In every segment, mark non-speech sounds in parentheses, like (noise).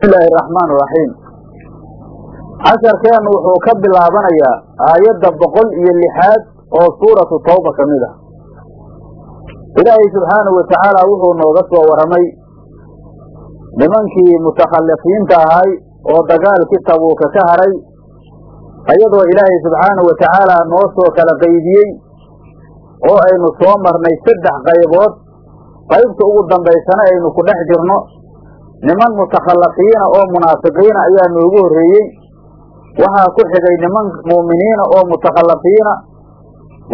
bismillaahi raxmaan raxiim casharkeennu wuxuu ka bilaabanayaa aayadda boqol iyo lixaad oo suuratu tawba ka mid ah. Ilaahay subxaanahu watacaala wuxuu nooga soo warramay nimankii mutakhallifiinta ahay oo dagaalkii tabuuka ka haray ayadoo ilaahay subxaanahu watacaala noo soo kala qaydiyey oo aynu soo marnay saddex qaybood. Qaybta ugu dambaysana aynu ku dhex jirno niman mutakhallafiina oo munaafiqiina ayaa noogu horreeyey. Waxaa ku xigay niman mu'miniina oo mutakhallafiina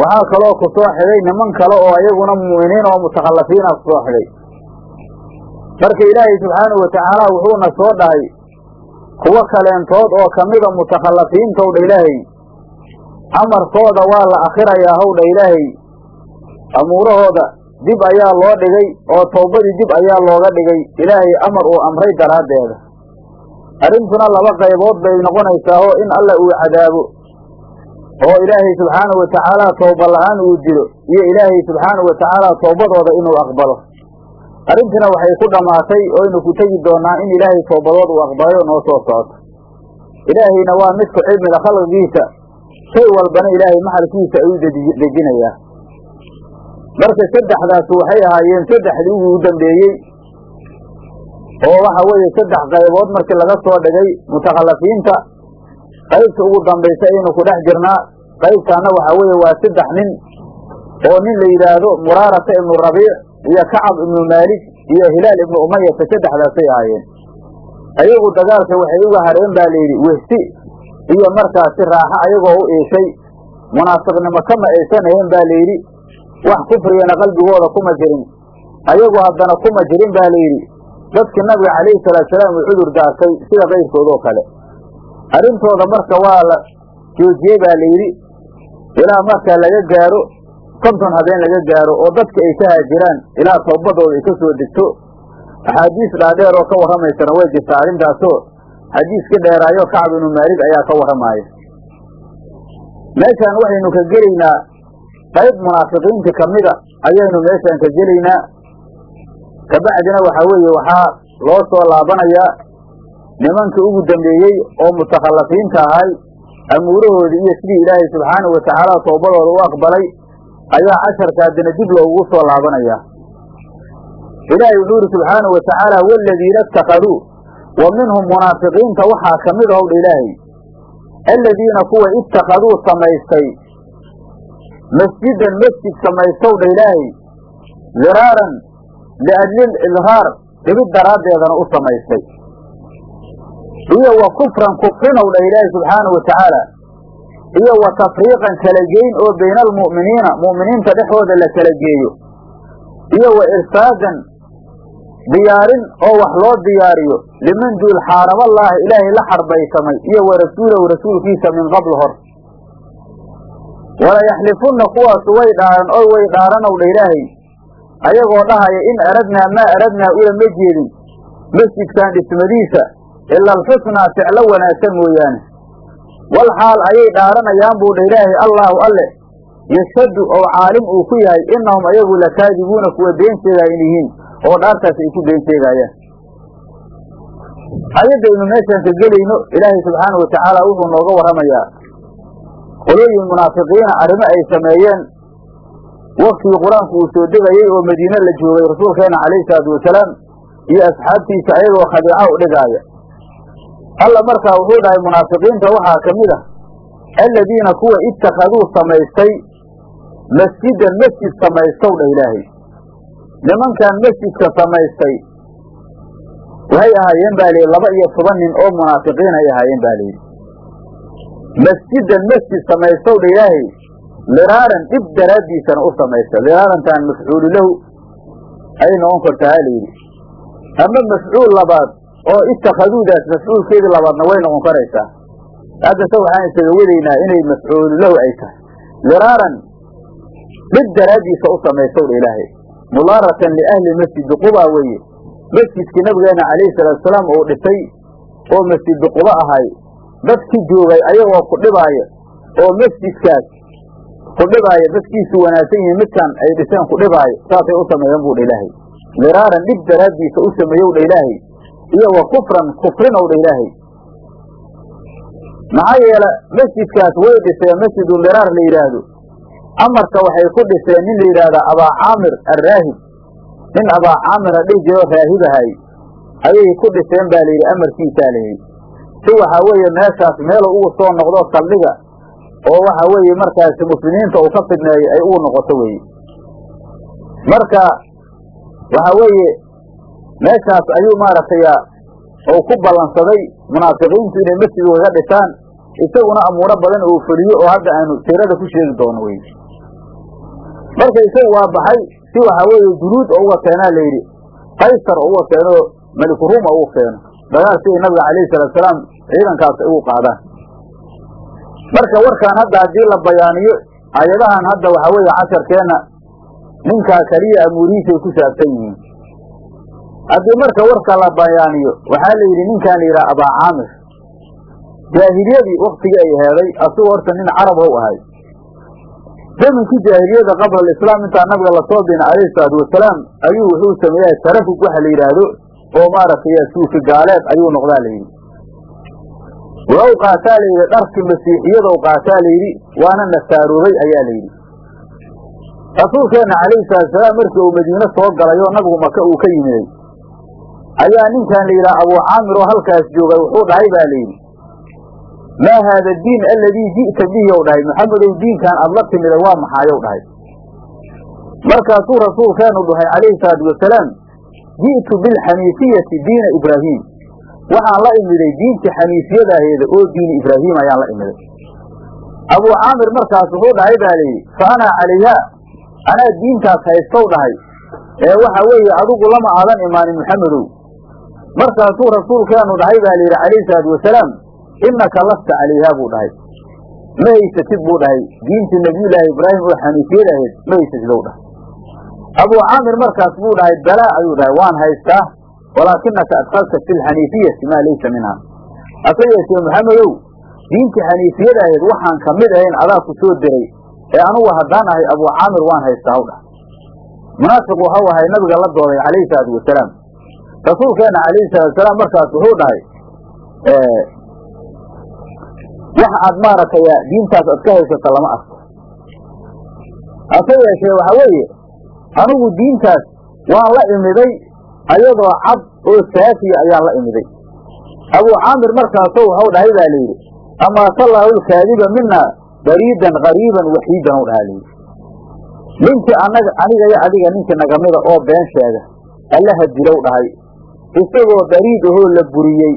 waxaa kaloo ku soo xigay niman kale oo ayaguna mu'miniina oo mutakhallafiina ku soo xigay. Marka ilaahay subxaanahu watacaala wuxuuna soo dhahay kuwo kaleentood oo kamida mutakhallafiintowdha ilaahay. Amarkooda waa la akhirayaa howdha ilaahay. Amuurahooda dib ayaa loo dhigay oo tawbadii dib ayaa looga dhigay. Ilaahay amar uu amray daraaddeeda. Arrintuna laba qaybood bay noqonaysaa oo in alla uu cadaabo oo ilaahay subxaanahu watacaala tawba la'aan uu dilo iyo ilaahay subxaanahu watacaala tawbadooda inuu aqbalo. Arrintina waxay ku dhammaatay oynu ku tegi doonaa in ilaahay tawbadood uu aqbalayo noo soo socoto ilaahayna waa midku cilmiga khalqigiisa. Shay walbana ilaahay maxalkiisa ayuu dejinayaa marka saddexdaas waxay ahaayeen saddexdii ugu dambeeyey oo waxa weeye saddex qaybood markii laga soo dhigay mutakhallafiinta qaybta ugu dambaysa ayaynu ku dhex jirnaa qaybtaana waxa weeye waa saddex nin oo nin la yidhaahdo muraarata ibnu rabiic iyo kacab ibnu maalik iyo hilaal ibnu umayata saddexdaasay ahaayeen. Ayagu dagaalka waxay uga hareen baa layidhi wehsi iyo markaasi raaxo ayagoo u iishay munaafiqnimo kama aysan ahayn baa layidhi wax kufrigana qalbigooda kuma jirin. Ayagu haddana kuma jirin baa layidhi dadkii nabiga calayhi salaatusalaam uu cudur daartay sida kayrkood oo kale. Arrintooda marka waa la joojiyey baa layidhi ilaa markaa laga gaaro konton habeen laga gaaro oo dadka ay ka haajiraan ilaa tawbadooda ay ka soo degto. Axaadiis dhaadheer oo ka warramaysana way jirtaa arrintaasoo xadiis ka dheeraayo kacab ibnu maalig ayaa ka warramaaya meeshaan waxaynu ka gelaynaa qayb munaafiqiinta kamida ayaynu meeshaan ka gelaynaa. Kabacdina waxaa weeye waxaa loo soo laabanayaa nimankii ugu dambeeyey oo mutakhallafiinta ahay amuurahoodii iyo sidii ilaahay subxaanahu watacaala toobadooda u aqbalay ayaa casharka haddana dib loogu soo laabanayaa. Ilaahay wuxuu yidhi subxaanahu watacaala waaladiina ittakhaduu wa minhum munaafiqiinta waxaa ka mid ilaahay aladiina kuwa ittakhaduu samaystay masjidan masjid samaystowdha ilaahay diraaran liajlil idhaar dhibid daraaddeedana u samaystay iyo wa kufran kufrinowdha ilaahay subxaanahu watacaala iyo wa tafriiqan kala geyn oo bayna almu'miniina mu'miniinta dhexooda la kala geeyo iyo wa irsaadan diyaarin oo wax loo diyaariyo liman duul xaaraballaahi ilaahay la xarbaysamay iyo wa rasuulahu rasuulkiisa min qabl hor walayaxlifunna kuwaasu way dhaaran oo way dhaaranowdha ilaahay ayagoo dhahaya in aradnaa maa aradnaa ulama jeedin. Masjidkan dhismadiisa ila alxusnaa ficlo wanaagsan mooyaane. Wal xaal ayay dhaaranayaan buu dha ilaahay allaahu alle. Yashhadu oo caalim uu ku yahay innahum ayagu lakaadibuuna kuwa been sheegaayan yihiin oo dhaartaas ay ku been sheegaayaan ayaddaynu meeshaan ka gelayno ilaahay subxaanahu watacaala wuxuu nooga warramayaa qolooyin munaafiqiina arrimo ay sameeyeen. Waktigii qur'aanku uu soo degayey oo madiine la joogay rasuulkeena calayhi salaatu wasalaam iyo asxaabtiisa ayagoo khadiica u dhigaaya alla markaa wuxuu dhahay munaafiqiinta waxaa ka mid ah aladiina kuwa ittakhaduu samaystay masjidan masjid samaystow dhah ilaahay. Nimankan masjidka samaystay waxay ahaayeen baa layidhi laba iyo toban nin oo munaafiqiin ay ahaayeen ba layidhi masjidan masjid samaystow dha liraaran dhib daraaddiisana u samaysta liraarantaan mafcuulu lahu ay noqon kartaa ha layidhi ama mafcuul labaad oo ittakhaduudaas mafcuulkeedii labaadna way noqon karaysaa. Haddase waxaan isaga inay mafcuulu lahu ay tahay. Liraaran dhib daraaddiisa u samaystow dha ilaahay. Mudaaratan liahli masjidi quba weeye. Masjidkii nabigeena calayhi salaatusalaam uu dhisay oo masjidi quba ahay dadkii joogay ayagoo ku dhibaaya oo masjidkaas ku dhibaaya dadkiisu wanaagsan yihiin midkan ay dhiseen ku dhibaayo saasay u sameeyeen buu dha ilaahay. Miraaran dhib daraaddiisa u sameeyow dha ilaahay iyo wa kufran kufrinow dha ilaahay. Maxaa yeele masjidkaas way dhiseen masjiduliraar la yidhaahdo. Amarka waxay ku dhiseen nin la yidhaahda abaa caamir arraahib. Nin abaa caamira dhihi jiro raahibahay ayay ku dhiseen baa layidhi amarkiisaa layidhi si waxaa weeye meeshaas meelu ugu soo noqdo saldhiga oo waxa weeye markaasi muslimiinta uu ka fidneeyo ay ugu noqoto weye marka waxa weeye meeshaas ayuu maaragtay uu ku ballansaday munaafiqiintu inay masjid kaga dhisaan isaguna amuuro badan uu fuliyo oo hadda aanu siirada ku sheegi doono wey marka isagu waa baxay si waxaa weeye junuud oo uga keenaa layidhi qaysar oo uga keeno meliku ruuma ugu keeno dagaal siday nabiga calayhi salaatusalaam ciidankaas ay ugu qaadaan. Marka warkaan hadda haddii la bayaaniyo ayadahan hadda waxaa weeye casharkeenna ninkaa keliya amuurihiisay ku saabsan yihiin. Haddii marka warka la bayaaniyo waxaa la yidhi ninkaan la yidhaha abaa caamir jaahiliyadii waktigii ay heeday asagoo horta nin carab how ahay. Zaminkii jaahiliyada qabla alislaam intaa nabiga la soo dina calayhi salaatu wasalaam ayuu wuxuu sameeyahay tarafug waxa la yidhaahdo oo maaragtay suufi gaaleed ayuu noqdaa la yidhi. Waa u qaataa la yidhi dharkii masiixiyada u qaataa la yidhi waana nasaaroobay ayaa la yidhi. Rasuulkeenna calayhi salaatusalaam markii uu madiine soo galay oo nabigu maka uu ka yimiday ayaa ninkan la yidhaha abuu caamir oo halkaas joogay wuxuu dhahay ba la yidhi. Maa haada diin aladii ji'ta bihi ou dhahay maxamedow diinkan aad la timida waa maxaayow dhahay. Markaasuu rasuulkeenu dhahay calayhi salaatu wasalaam ji'tu bilxaniifiyati diina ibraahim waxaan la imiday diintii xaniifiyadaaheeda oo diini ibraahim ayaan la imiday. Abuu caamir markaas wuxuu dhahay baa layidhi fa anaa calayha anaa diintaas haystow dhahay. Ee waxa weeye adigu lama aadan imaanin maxamedow markaasuu rasuulkeenu dhahay baa layidhi calayhi salaatu wasalaam innaka lasta calayhaa buu dhahay. Ma haysatid buu dhahay. Diintii nabiyullaahi ibraahim oo xaniifiyad ahayd ma haysatid ou dhahay abuu caamir markaas buu dhahay balaa ayuu dhahay waan haystaa walaakinaka adkalta fi lxaniifiyati maa laysa minha. Hase yeeshee maxamedow diintii xaniifiyad ahayd waxaan ka mid ahayn adaa ku soo diray ee anugu haddaan ahay abuu caamir waan haystaa haw dhahay munaafiq waxau ahay nabiga la dooday calayhi salaatu wasalaam rasuulkeenna calayhi salaatu wasalaam markaas wuxuu dhahay wax aad maaragtay diintaas aad ka haysato lama arko. Hase yeeshee waxa weeye anigu diintaas waan la imiday ayadoo cad oo saafiya ayaan la imiday. Abuu caamir markaaso waxau dhahay baa layidhi amaatallaahu lkaadiba mina bariidan qariiban waxiidan u dhahaa layidhi ninkii anaga aniga iyo adiga ninkii nagamida oo been sheega allaha dilow dhahay. Isagoo bariid ahoo la buriyey.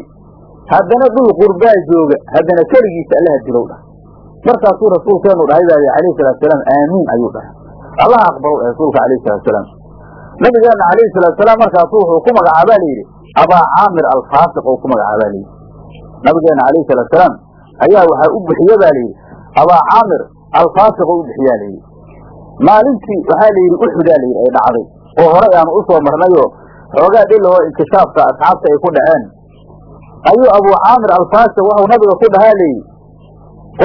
Haddana dhul qurbaa jooga haddana keligiisa allaha dilow dhahay. Markaasuu rasuulkeenu dhahay baa yidhi alayhi salaatusalaam aamiin ayuu dhahay allah aqbalow eh rasuulka alayhi salaatusalaam nabigeenna calayhi salaatusalaam markaasu wuxuu ku magacaabaa layidhi abaa caamir alfaasiq ou ku magacaabaa layidhi nabigeenna calayhi salaatusalaam ayaa waxaa u bixiye baa layidhi abaa caamir alfaasiq oo u bixiyaa layidhi maalintii waxaa layidhi uxudaa layidhi ay dhacday. Oo horay aanu u soo marnayoo xoogaa dhilahoo inkishaafka asxaabta ay ku dhaceen. Ayuu abuu caamir alfaasiq waxau nabiga ku dhahaa layidhi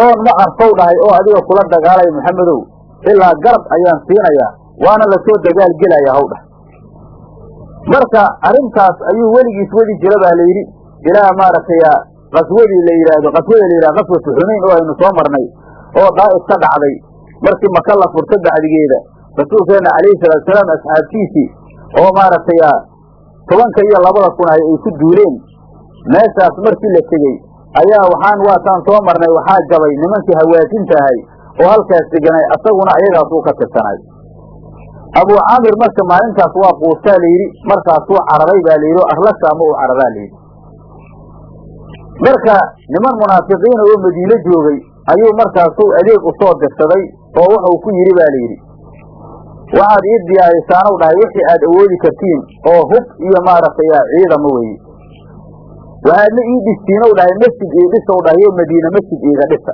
oon ma arsow dhahay oo adiga kula dagaalaya maxamedow ilaa garab ayaan siinayaa waana la soo dagaalgelaya haw dhah marka arrintaas ayuu weligiis wadi jira baa layidhi ilaa maaragtay qaswadii la yidhaahdo qaswada la yidhahdo qaswatu xunayn oo aynu soo marnay oo daa'if ka dhacday markii maka la furta bacdigeeda rasuulkeenna calayhi salaatusalaam asxaabtiisii oo maaragtay tobanka iyo labada kun ay ay ku duuleen meeshaas markii la tegey ayaa waxaan waataan soo marnay waxaa jabay nimankii hawaasinta ahay oo halkaas deganay asaguna ayagaasuu ka tirsanay. Abuu caamir marka maalintaas waa quustaa layidhi markaasuu cararay baa layidhi oo arlashaama uu cararaa layidhi marka niman munaafiqiina oo madiine joogay ayuu markaasuu adeeg u soo dirsaday oo wuxuu ku yidhi ba layidhi waxaad ii diyaarisaanow dhahay wixii aad awoodi kartiin oo hub iyo maaragtay ciidama weye waxaadna ii dhistiinow dhahay masjid ii dhisow dhahay oo madiine masjid iiga dhisa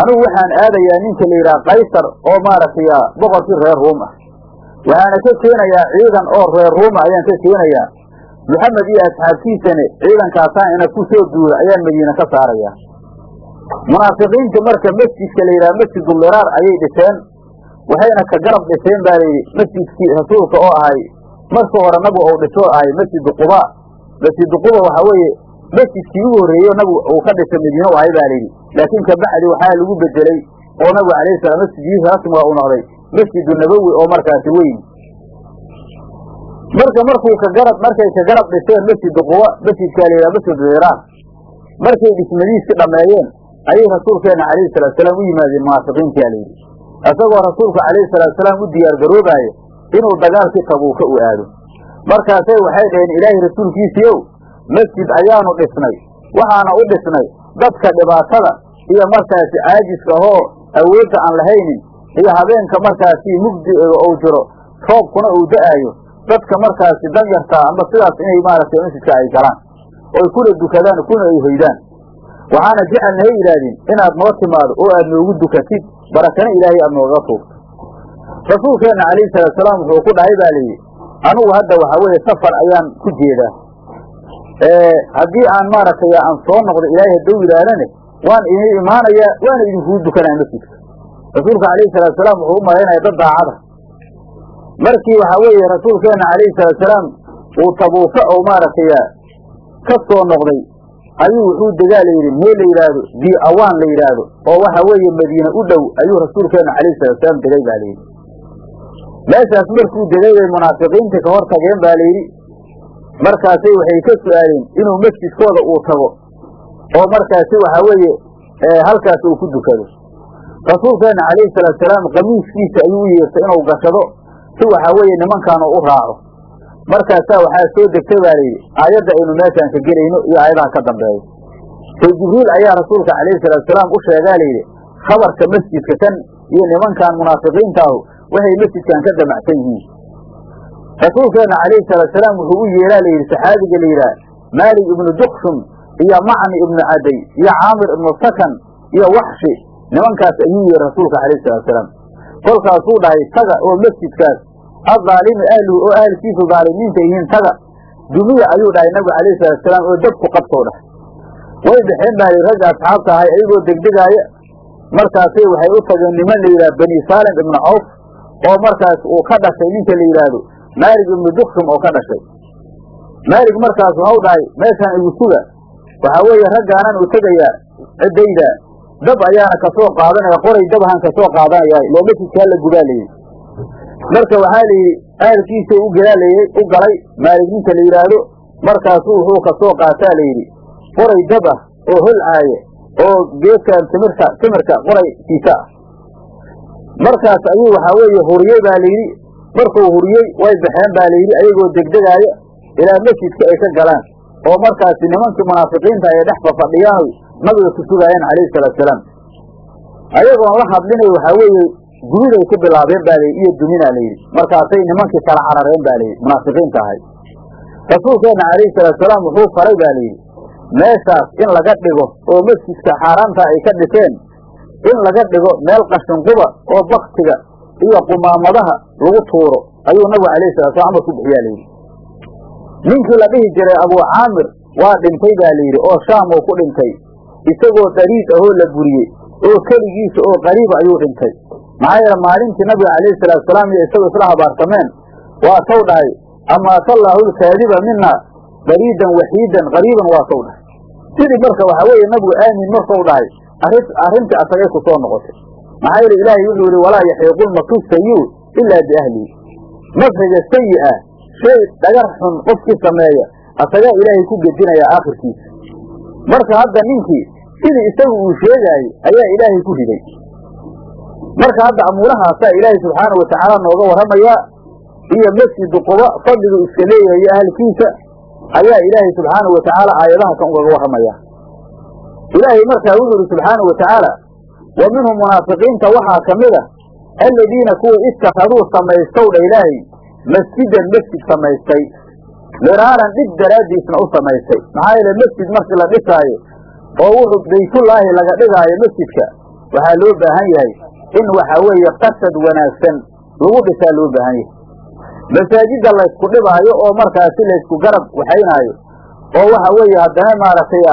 anigu waxaan aadayaa ninka la yidhaha kaysar oo maaragtay boqorkii reer ruum ah. Waxaana ka keenayaa ciidan oo reer ruuma ayaan ka keenayaa maxamed iyo asxaabtiisane ciidankaasaan ina ku soo duula ayaan madiine ka saarayaa munaafiqiinta marka masjidka la yidhaha masjiduliraar ayay dhiseen. Waxayna ka garab dhiseen baa layidhi masjidkii rasuulka oo ahay. Marka hore nabigu ou dhisoo ahay masjidu quba. Masjidu quba waxaa weeye masjidkii ugu horreeyo nabigu uu ka dhisay madiine u ahay baa layidhi laakiin kabacdi waxaa lagu bedelay oo nabigu alayhi salaam masjidkiisa rasmiga uu noqday. Masjidu nabowi oo markaasi weyn. Marka markuu ka garab markay ka garab dhiseen masjidu quba masjidkaa la yidhaha masjidu iraan markay dhismadiisi dhameeyeen ayay rasuulkeena calayhi salaatusalaam u yimaadeen munaafiqiintia layidhi isagoo rasuulku calayhi salaatusalaam u diyaar garoobaayo inuu dagaalkii tabuuka u aado. Markaasay waxay dhaheen ilaahay rasuulkiisiiow masjid ayaanu dhisnay waxaana u dhisnay dadka dhibaatada iyo markaasi caajiska ahoo awoodda aan lahaynin iyo habeenka markaasi mugdi uu jiro roobkuna uu da'aayo dadka markaasi danyartaa ama sidaas inay maaragtay masjidka ay galaan oy kuna dukadaan kuna ay hoydaan. Waxaana jecelnahay yidhaahdeen inaad noo timaado oo aad noogu dukatid barakana ilaahay aad noogaga tuugto rasuulkeenna calayhi salaatusalaam wuxuu ku dhahay baa layidhi anugu hadda waxaa weeye safar ayaan ku jeedaa haddii aan maaragtay aan soo noqdo ilaahay hadduu yidhaahdane waan idin imaanayaa waana idinkugu dukanaya masjidka rasuulka calayhi salaatusalaam wuxuu u malaynaya dad daacada. Markii waxaa weeye rasuulkeenna calayhi salaatusalaam uu tabuuka oo maaragtay ka soo noqday ayuu wuxuu degaa layidhi meel la yidhaahdo? Bi awaan la yidhaahdo? oo waxa weeye madiine u dhow ayuu rasuulkeenna calayhi salaatusalaam degay baa layidhi meeshaas markuu degay bay munaafiqiinta ka hor tageen baa layidhi markaasay waxay ka su'aaleen inuu masjidkooda uu tago oo markaasi waxaa weeye halkaas uu ku dukado. Rasuulkeenna calayhi salaatusalaam kamiiskiisa ayuu u yeertay inuu gashado si waxaa weeye nimankaanu u raaco. Markaasaa waxaa soo degtay baa layidhi aayadda aynu meeshaan ka gelayno iyo aayadaha ka dambeeya oo jibriil ayaa rasuulka calayhi salaatusalaam u sheegaa layidhi khabarka masjidka kan iyo nimankan munaafiqiintaahu waxay masjidkan ka damacsan yihiin rasuulkeenna calayhi salaatusalaam wuxuu u yeeraa layidhi saxaabiga la yidhaah maalik ibnu duksum iyo macni ibnu caday iyo caamir ibnu sakan iyo waxshi nimankaas ayuu yeehi rasuulka calayhi salaatusalaam kolkaasuu dhahay taga oo masjidkaas aaalimi ahluhu oo ahalkiisu dhaalimiinta yihiin taga. Dumiya ayuu dhahay nabigu calayhi salaatusalaam oo dabku qabtow dhahay. Way baxeen yidhi ragga asxaabta ahay ayagoo degdegaaya markaasay waxay u tageen niman la yidhaha bani saalim ibnu cawf oo markaas uu ka dhashay ninka la yidhaahdo maalig ibnu duksum oo ka dhashay. Maalig markaas waxau dhahay meeshaan igu suga waxaa weeye raggaanan u tegayaa ciddayda. Dab ayaana ka soo qaadanaya qoray dabahan ka soo qaadanaya loo masjidkaa la gudaa layidhi marka waxaa layidhi ahalkiisa u galaalayey u galay. Maalig ninka la yidhaahdo markaasu wuxuu ka soo qaataa layidhi qoray dab ah oo holcaaye oo geedkan timirta timirka qoraykiisa ah. Markaas ayuu waxaa weeye huriyey baa layidhi markuu huriyey way baxeen baa layidhi ayagoo degdegaaya ilaa masjidka ay ka galaan oo markaasi nimankii munaafiqiinta ay dhex fafadhiyaan nabiga ku sugaayeen calayhi salaatusalaam ayagoon la hadlinay waxaa weeye gududay ku bilaabeen baa layidhi iyo duminaa layidhi markaasay nimankii kala carareen baa layidhi munaafiqiinta ahay. Rasuulkeenna calayhi salaatusalaam wuxuu faray baa layidhi meeshaas in laga dhigo oo masjidka xaaraanta ay ka dhiseen in laga dhigo meel qashinquba oo baktiga iyo qumaamadaha lagu tuuro ayuu nabigu calayhi salatu amar ku bixiyaa layidhi ninkii la dhihi jiray abuu caamir waa dhintay baa layidhi oo shaam uu ku dhintay. Isagoo dariid ahoo la buriyey oo keligiisa oo qariiba ayuu dhintay. Maxaa yeele maalintii nabiga calayhi salaatusalaam iyo isagoo isla habaartameen waa taw dhahay amaatallaahu lkaadiba mina bariidan waxiidan qariiban waa taw dhahay. Sidii marka waxaa weeye nabigu aamin markau dhahay arrin arrintii asagay ku soo noqotay maxaa yeele ilaahay wuxuu yihi walaa yaxiiqulmaku sayu ilaa biahlihi. Mafriga sayi ah shay dhagar xun qofkii sameeya asagaa ilaahay ku gedinaya aakhirkiisa. Marka hadda ninkii sidii isagu uu sheegaayey ayaa ilaahay ku riday. Marka hadda amuurahaasaa ilaahay subxaana watacaala nooga warramayaa iyo masjidu quba fadligu iska leeyahay iyo ahalkiisa ayaa ilaahay subxaanau watacaala aayadaha kan ugaga warramaya ilaahay markaa wuxuu ihi subxaanau watacaala wa minhum munaafiqiinta waxaa ka mid a aladiina kuwa ittakhaduu samaystow dha ilaahay masjidan masjid samaystay diraaran dhib daraaddiisna u samaystay. Maxaa yeele masjid markii la dhisaayo oo wuxuu baytullaahi laga dhigaayo masjidka waxaa loo baahan yahay in waxa weeye qasad wanaagsan lagu dhisaa loo baahan yahay. Masaajidda laysku dhibaayo oo markaasi laysku garab waxaynaayo oo waxa weeye haddana maaragtay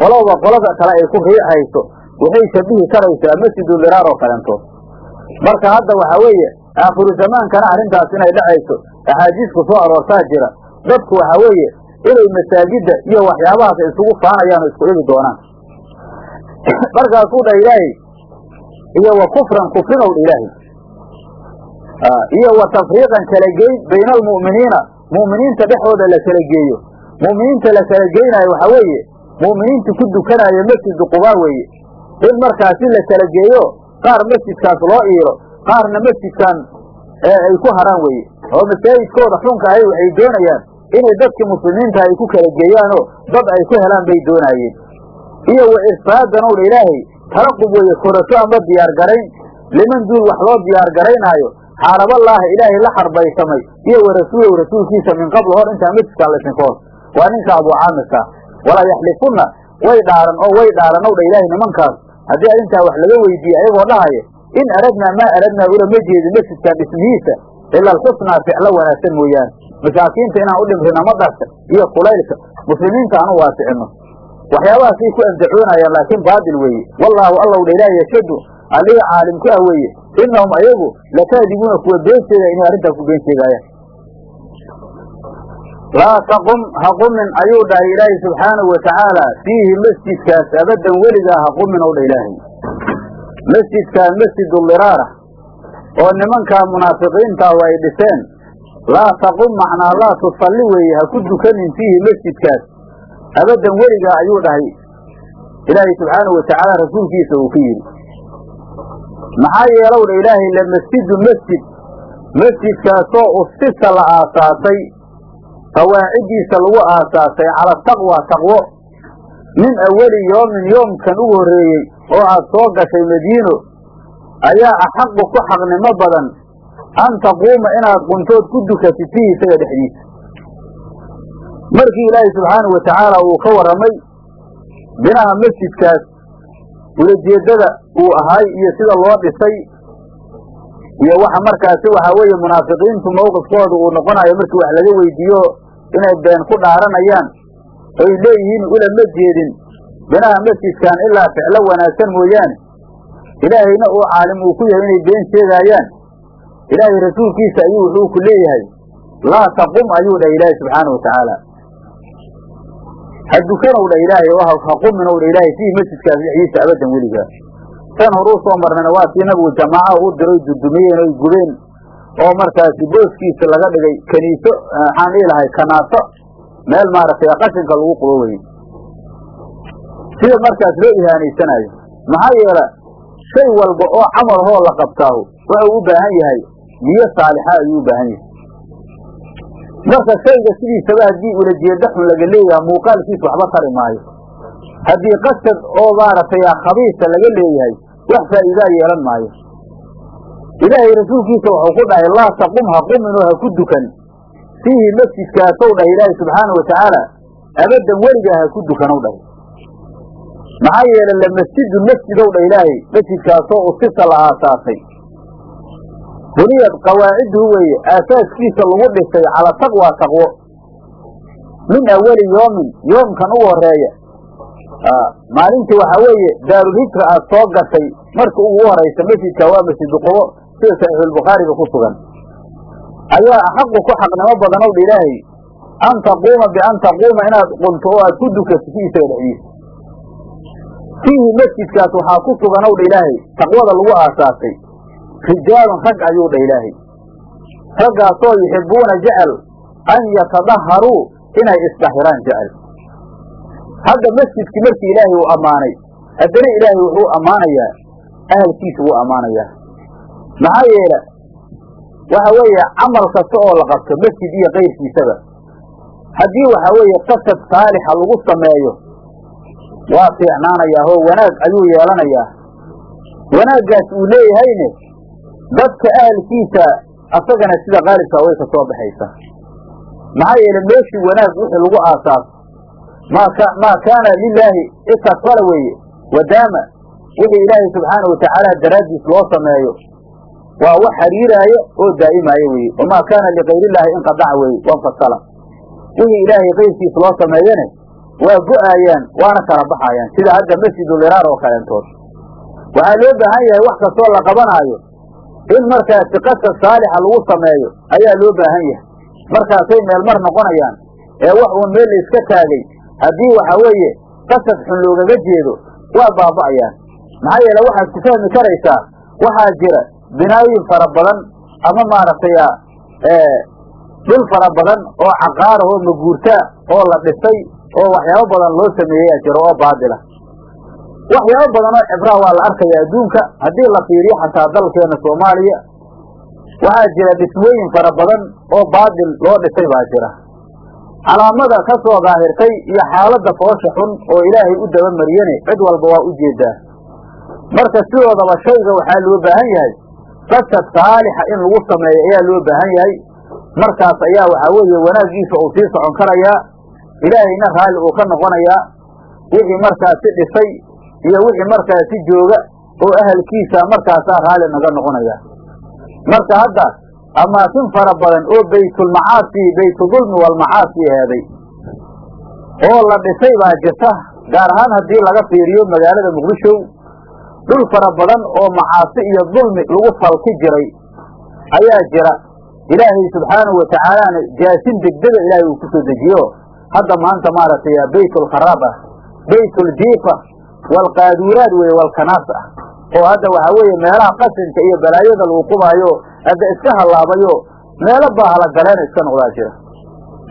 qolaba qolada kale ay ku riixayso waxay shabihi karaysaa masjidu diraar oo kalento marka hadda waxa weeye aakhiru zamaankana arrintaas inay dhacayso axaadiisku soo aroortaa jira. Dadku waxa weeye inay masaajidda iyo waxyaabahaas ay isugu faanayaan oo isku dhigi doonaan. (coughs) Markaasuu dha ilaahay iyo wa kufran kufrinow dha ilaahay iyo wa tafriiqan kala geyn bayna almu'miniina mu'miniinta dhexooda la kala geeyo. Mu'miniinta la kala geynaayo waxaa weeye mu'miniinta ku dukanaayo masjidu qubaa weeye in markaasi la kala geeyo qaar masjidkaas loo iiro qaarna masjidkan ay ku haraan weye oo masaajidkooda xunka ahay waxay doonayaan inay dadkii muslimiinta ay ku kala geeyaanoo dad ay ku helaan bay doonaayeen iyo wa irsaadan ow dha ilaahay taraqub weeye korato ama diyaar garayn liman duul wax loo diyaar garaynaayo xaaraballaahi ilaahay la xarbaysamay iyo wa rasuulkiisa min qabl hor intaan masjidkaa laysin ka hor waa ninka abuucaamisa walaa yaxlifunna way dhaaran oo way dhaaran dha ilaahay nimankaas haddii arrintaa wax laga weydiiyey ayagoo dhahaya in aradnaa maa aradnaa ulama jeedin masjidkan dhismihiisa ila alxusnaa ficlo wanaagsan mooyaane. Masaakiinta inaan u dhimrino madarka iyo kulaylka muslimiinta aan u waasicino waxyaabahaasay ku andacoonayaan laakiin baatil weeye. Wallaahu allow dha ilaahi yashhadu allihii caalim ku ah weeye. Innahum ayagu lakaadibuuna kuwa been sheegaya inay arrintaa ku been sheegaayaan laa taqum ha qumin ayuu dhahay ilaahay subxaanahu watacaala fiihi masjidkaas abadan weligaa ha qumin ow dha ilaahay. Masjidkaan masjidu liraara oo nimankaa munaafiqiintaahu ay dhiseen laa taqum macnaa laa tusalli weeye ha ku dukanin fiihi masjidkaas. Abadan weligaa ayuu dhahay. Ilaahay subxaanahu watacaala rasuulkiisa uu ku yidhi. Maxaa yeelow dha ilaahay lamasjidu masjid. Masjidkaasoo ustisa la aasaasay qawaaciddiisa lagu aasaasay cala taqwa taqwo. Min awali yoomin yoomkan ugu horreeyey oo aad soo gashay madiino ayaa axaqu ku xaqnimo badan an taquuma inaad quntood ku dukatid fihi isaga dhexdiisa. Markii ilaahay subxaanahu watacaala uu ka warramay binaha masjidkaas ulajeeddada uu ahay iyo sida loo dhisay iyo waxa markaasi waxaa weeye munaafiqiintu mawqifkooda uu noqonayo markii wax laga weydiiyo inay been ku dhaaranayaan oy leeyihiin ulama jeedin. Binaha masjidkan ilaa ficlo wanaagsan mooyaane. Ilaahayna uu caalim uu ku yahay inay been sheegaayaan ilaahay rasuulkiisa ayuu wuxuu ku leeyahay laa taqum ayuu dhah ilaahay subxaanahu watacaala ha dukanow dha ilaahay oo ha quminow dha ilaahay fiihi masjidkaas dhexdiisa abadan weligaa. Tan horuu soo marnayna waa kii nabigu jamaaca u diray dudumiyeen oy gubeen oo markaasi booskiisa laga dhigay kaniiso maxaan dhihi lahay kanaaso meel maaragtay qashinka lagu qubo weye sida markaas loo ihaanaysanayo maxaa yeela shay walba oo camal hoo la qabtaahu wuxuu u baahan yahay niyo saalixa ayuu u baahan yahay. Marka shayga sidiisaba haddii ulajeeda xun laga leeyaha muuqaalkiisa waxba tari maayo. Haddii qasad oo maaragtay khabiisa laga leeyahay wax faa'iidaa yeelan maayo ilaahay rasuulkiisa wuxuu ku dhahay laa taqum ha qumin oo ha ku dukan. Fiihi masjidkaasow dhahay ilaahay subxaanau watacaala abadan weligaa ha ku dukanow dhahay. Maxaa yeelay lamasjidu masjidow dha ilaahay masjidkaasoo usisa la aasaasay. Buniyad qawaaciduhu weeye aasaaskiisa lagu dhisay cala taqwa taqwo. Min awali yoomin yoomkan ugu horreeya maalintii waxaa weeye daarulhijra aad soo gashay marka ugu horaysa masjidka waa masjidu qubo sida saxiixulbukhaariga ku sugan. Ayaa axaqu ku xaqnimo badanow dha ilaahay an taquuma bian taquuma inaad qunto oo aad ku dukato fi isaga dhexdiisa fiihi masjidkaas waxaa ku suganow dha ilaahay taqwada lagu aasaasay. Rijaalun rag ayuu dha ilaahay. Raggaasoo yuxibbuuna jecel an yatadaharuu inay isdahiraan jecel. Hadda masjidkii markii ilaahay uu ammaanay haddana ilaahay wuxuu ammaanayaa ahalkiisa wuu ammaanayaa maxaa yeele waxa weeye camal kasta oo la qabto masjid iyo kayrkiisaba haddii waxa weeye qasad saalixa lagu sameeyo waa fiicnaanayaa oo wanaag ayuu yeelanayaa. Wanaaggaas uu leeyahayne dadka ahalkiisa asagana sida qaalibkaa way ka soo baxaysaa. Maxaa yeele meeshii wanaag wixii lagu aasaaso maa kaana lilaahi istakfala weeye wadaama wixii ilaahay subxaana watacaala daraaddiis loo sameeyo waa wax xiriiraaya oo daa'imaayo weye wamaa kaana likayriillaahi inqadaca weeye wanfasala wixii ilaahay kayrkiis loo sameeyane waa go'aayaan waana kala baxaayaan. Sida hadda masjiduliraar oo kaleentood waxaa loo baahan yahay wax kastoo la qabanaayo. In markaasi qasad saalixa lagu sameeyo ayaa loo baahan yahay. Markaasay meelmar noqonayaan ee wax uun meel la iska taagay haddii waxa weeye qasad xun loogaga jeedo waa baaba'ayaan maxaa yeele waxaad ku fahmi karaysaa waxaa jira binaayin fara badan ama maaragtay dhul fara badan oo caqaarah oo maguurtaa oo la dhisay oo waxyaabo badan loo sameeyeyaa jiro oo baadila. Waxyaabo badan oo cibraa waa la arkaya adduunka. Haddii la fiiriyo xataa dalkeena soomaaliya waxaa jira dhismooyin fara badan oo baadil loo dhisay baa jira. Calaamada ka soo daahirtay iyo xaaladda foosha xun oo ilaahay u dabamariyane cid walba waa u jeedaa. Marka sidoodaba shayga waxaa loo baahan yahay qasad saalixa in lagu sameeyo ayaa loo baahan yahay. Markaas ayaa waxaa weeye wanaaggiisa uu sii socon karayaa ilaahayna raalli uu ka noqonayaa wixii markaasi dhisay iyo wixii markaasi jooga oo ahalkiisa markaasaa raalli naga noqonaya. Marka hadda amaakin fara badan oo baytulmacaasi baytudulmi walmacaasi eeday oo la dhisay baa jirta gaar ahaan haddii laga fiiriyo magaalada muqdisho dhul fara badan oo macaasi iyo dulmi lagu falki jiray ayaa jira. Ilaahay subxaanahu watacaalana jaasin degdega ilaahay uu ku soo dejiyo. Hadda maanta maaragtay baytulkharaab ah baytuljiifa walqaaduuraad weye walkanaas ah. Oo hadda waxaa weeye meelaha qashinka iyo balaayada lagu qubaayo hadda iska hallaabayo meelo baahala galeena iska noqdaa jira.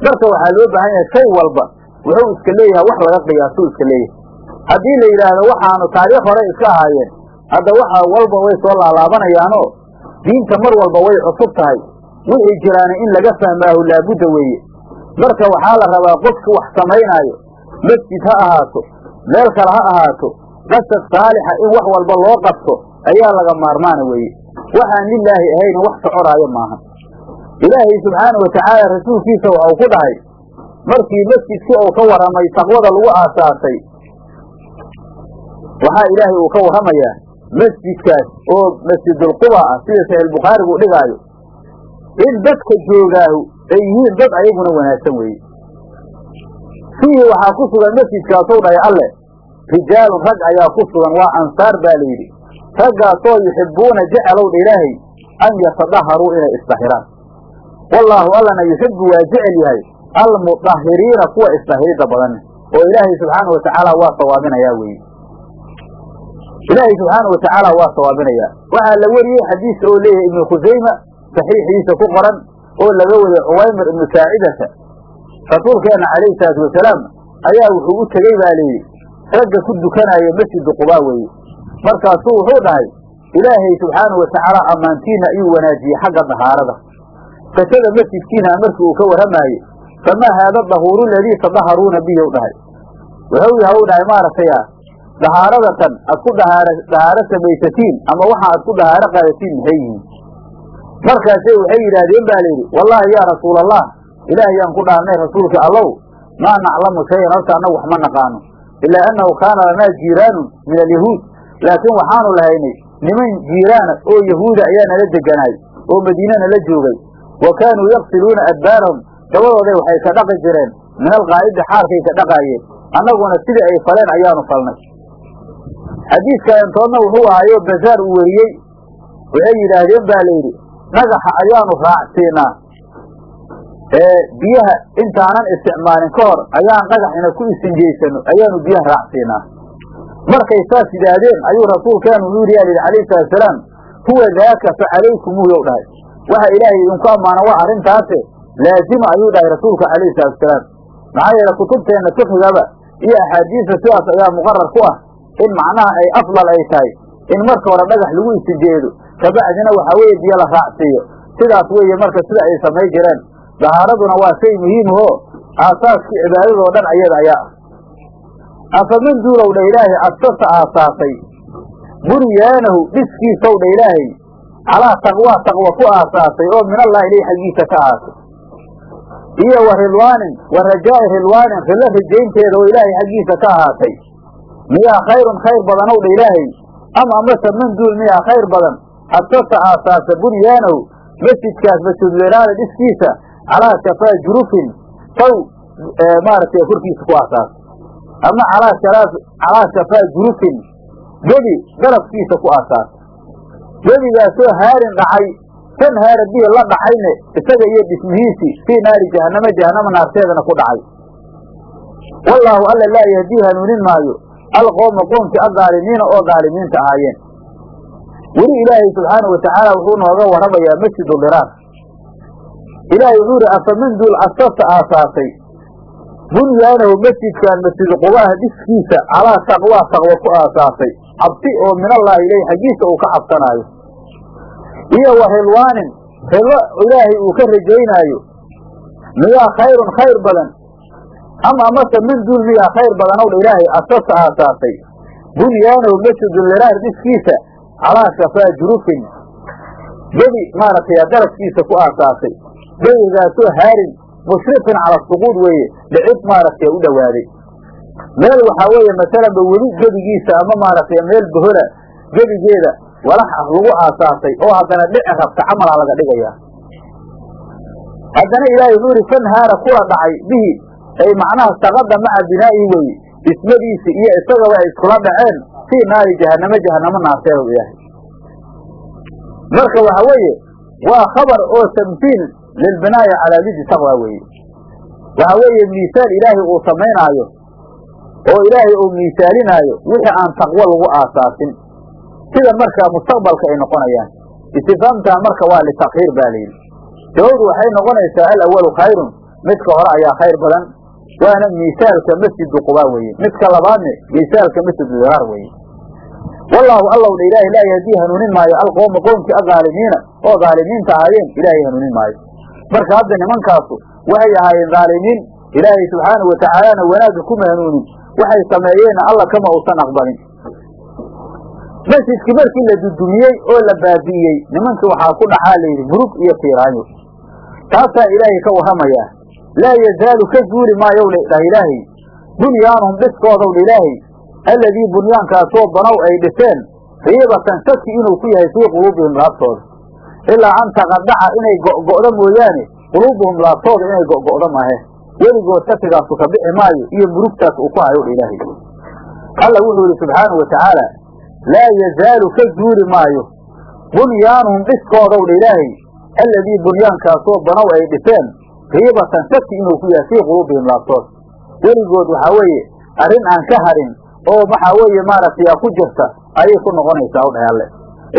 Marka waxaa loo baahan yahay shay walba wuxuu iska leeyahay wax laga qiyaasuu iska leeyahay haddii la yidhaahdo waxaanu taariikh hore iska ahaayeen hadda waxa walba way soo laalaabanayaanoo diinta mar walba way cusub tahay. Wixii jiraana in laga fahmaahu laabudda weeye. Marka waxaa la rabaa qofki wax samaynaayo. Masjid ha ahaato meel kale ha ahaato qasad saalixa in wax walba loo qabto ayaa laga maarmaana weeye. Waxaan lilaahi ahayna wax socoraayo maaha. Ilaahay subxaana watacaala rasuulkiisa waxau ku dhahay markii masjidkii uu ka warramay taqwada lagu aasaasay waxaa ilaahay uu ka warramayaa masjidkaas oo masjidulquba ah sida saxiixbukhaarigu dhigaayo. In dadka joogaahu ay yihiin dad ayaguna wanaagsan weeye. Fiihi waxaa ku sugan masjidkaasou dhahay alle rijaalun rag ayaa ku sugan waa ansaar baa la yidhi. Raggaasoo yuxibbuuna jecelowdha ilaahay an yatadaharuu inay isdahiraan wallaahu allana yuxibbu waa jecel yahay almudahiriina kuwa isdahirida badan oo ilaahay subxaana watacaala waa sawaabinayaa weeye ilaahay subxaana watacaala waa sawaabinayaa waxaa la weriyey xadiiska oo leeyahay ibnu khusayma saxiixiisa ku qoran oo laga wariyey cuwaymir ibnu saacidata. Rasuulkeenna calayhi salaatu wasalaam ayaa wuxuu u tegey baa layidhi ragga ku dukanaya masjidu qubaa weeye. Markaasuu wuxuu dhahay ilaahay subxaanahu watacaala ammaantiina ayuu wanaajiyey xagga dahaarada. Kasada masjidkiina markii uu ka warramaaye famaa haada dahuuru ladii tadaharuuna bihi? U dhahay wuxuu yaha u dhahay maaragtay dahaaradatan aad ku dahaaro samaysatiin ama waxa aad ku dahaaro qaadatiin maxay yihiin? Markaasay waxay yidhaahdeen ba layidhi wallaahi yaa rasuul allah ilaahayaan ku dhaarnay rasuulka allow maa naclamu shayan horta annagu wax ma naqaano. Ilaa annahu kaana lanaa jiiraanun min alyahuud. Laakiin waxaanu lahaynay niman jiiraana oo yahuuda ayaa nala deganaay oo madiine nala joogay. Wa kaanuu yaqsiluuna adbaarahum dabadooday waxay ka dhaqi jireen min alqaa'idi xaalkay ka dhaqaayeen. Annaguna sidii ay faleen ayaanu falnay xadiidka intoodna wuxuu ahaayo bazaar uu weriyey waxay yidhaahdeen ba layidhi dhagaxa ayaanu raacsiinaa. Ee biyaha intaanan isticmaalin ka hor ayaan dhagaxina ku isinjeysano ayaanu biyaha raacsiinaa. Markay saas yidhaahdeen ayuu rasuulkeenu u yidhi calayhi salatusalaam huwa daaka fa calaykumuu yow dhahay. Waxa ilaahay idinku ammaana waa arrintaase laazima ayuu dhahay rasuulka calayhi salatusalaam maxaa yeele kutubteenna fiqigaba iyo axaadiista sidaas ayaa muqarar ku ah in macnaha ay afdal ay tahay in marka hore dhagax lagu isijeedo kabacdina waxaa weeye biyo la raacsiiyo. Sidaas weeye marka sida ay samay jireen. Dahaaraduna waa shay muhiimahoo aasaaskii cibaadadoo dhan ayada ayaa ah. Afaman duulow dha ilaahay asasa aasaasay. Bunyaanahu dhiskiisow dha ilaahay. Calaa taqwaa taqwa ku aasaasay oo min allahi ilay xaggiisa ka ahaatay iyo wa ridwaanin wa rajaa'i ridwaanin rilo rajaynteeda oo ilaahay xaggiisa ka ahaatay miyaa khayrun khayr badanow dha ilaahay? Ama amase man duul miyaa khayr badan? Asasa aasaasa bunyaanahu masjidkaas masjidulaala dhiskiisa calaa shafaa jurufin saw maaragtay korkiisa ku aasaasa ama calaa calaa shafaa jurufin gebi dalabkiisa ku aasaasa gebigaasoo haarin dhacay fanhaara bihi la dhacayne isaga iyo dhismihiisii fii naari jahannama jahannama naarteedana ku dhacay. Wallaahu alla laa yahdii hanuunin maayo alqowma qoomkii adaalimiina oo daalimiinta ahaayeen weli ilaahay subxaana wa tacaala wuxuu nooga warramayaa masjidu diraar ilaahay wuxuu ihi afaman duul asasa aasaasay bunyaanahu masjidkan masjidu qubaha dhiskiisa calaa taqwaa taqwa ku aasaasay cabsi oo minallaahi ileyh xaggiisa uu ka cabsanaayo iyo wa rilwaanin rido ilaahay uu ka rajaynaayo miyaa khayrun khayr badan ama amase min duul miyaa khayr badanowdha ilaahay asasa aasaasay bunyaanahu masjidu diraar dhiskiisa calaa shafaa jurufin gebi maaragtay darajkiisa ku aasaasay gebigaasoo haarin mushrifin cala suquud weeye dhicid maaragtay u dhowaaday meel waxaa weeye masalanba weli gebigiisa ama maaragtay meel bohola gebigeeda walax ah lagu aasaasay oo haddana dhici rabta camalaa laga dhigayaa. Haddana ilaahay wuxuu ihi fanhaara kula dhacay bihi ay macnaha saqada maca binaa'ihi weye dhismadiisi iyo isagaba ay iskula dhaceen fii naari jahannamo jahannamo naarteedu ilaahay marka waxa weeye waa khabar oo tamhiil lilbinaaya calaa didi taqwa weeye. Waxa weeye miisaal ilaahay uu samaynaayo oo ilaahay uu miisaalinaayo wixii aan taqwo lagu aasaasin. Sida markaa mustaqbalka ay noqonayaan. Istifaamtaa marka waa litakhiir ba layidhi jawabdu waxay noqonaysaa alawalu khayrun midka hore ayaa khayr badan waana miisaalka masjidu quba weeye midka labaadne miisaalka masjidu diraar weeye wallaahu allowdha ilaahay laa yahdii hanuunin maayo alqowma qoomkii adaalimiina oo daalimiinta ahaayeen ilaahay hanuunin maayo marka hadda nimankaasu waxay ahaayeen dhaalimiin ilaahay subxaanau watacaalana wanaagga kuma hanuunin waxay sameeyeenna alla kama uusan aqbalin masjidkii markii la dudumiyey oo la baabi'iyey nimankii waxaa ku dhaxaa layidhi murug iyo tiiraanyo taasaa ilaahay ka warramayaa laa yazaalu ka zuuli maayow dhah ilaahay bunyaanuhum dhiskoodowdha ilaahay alladii bunyaankaasoo banow ay dhiseen riibatan shaki inuu ku yahay fii quluubihim laabtooda ilaa an taqadaca inay go'go'do mooyaane quluubuhum laabtooda inay go'go'do maahe weligood shakigaasu ka bixi maayo iyo murugtaas uu ku hayo dha ilaahay alla wuxuu yidhi subxaanau wa tacaala laa yazaalu ka zuuli maayo bunyaanuhum dhiskoodow ilaahay alladii bunyaankaasoo banow ay dhiseen riibatan shaki inuu ku yahay fii quluubihim laabtooda weligood waxaa weeye arrin aan ka harin oo waxaa weeye maaragtay ku jirta ayay ku noqonaysaa alle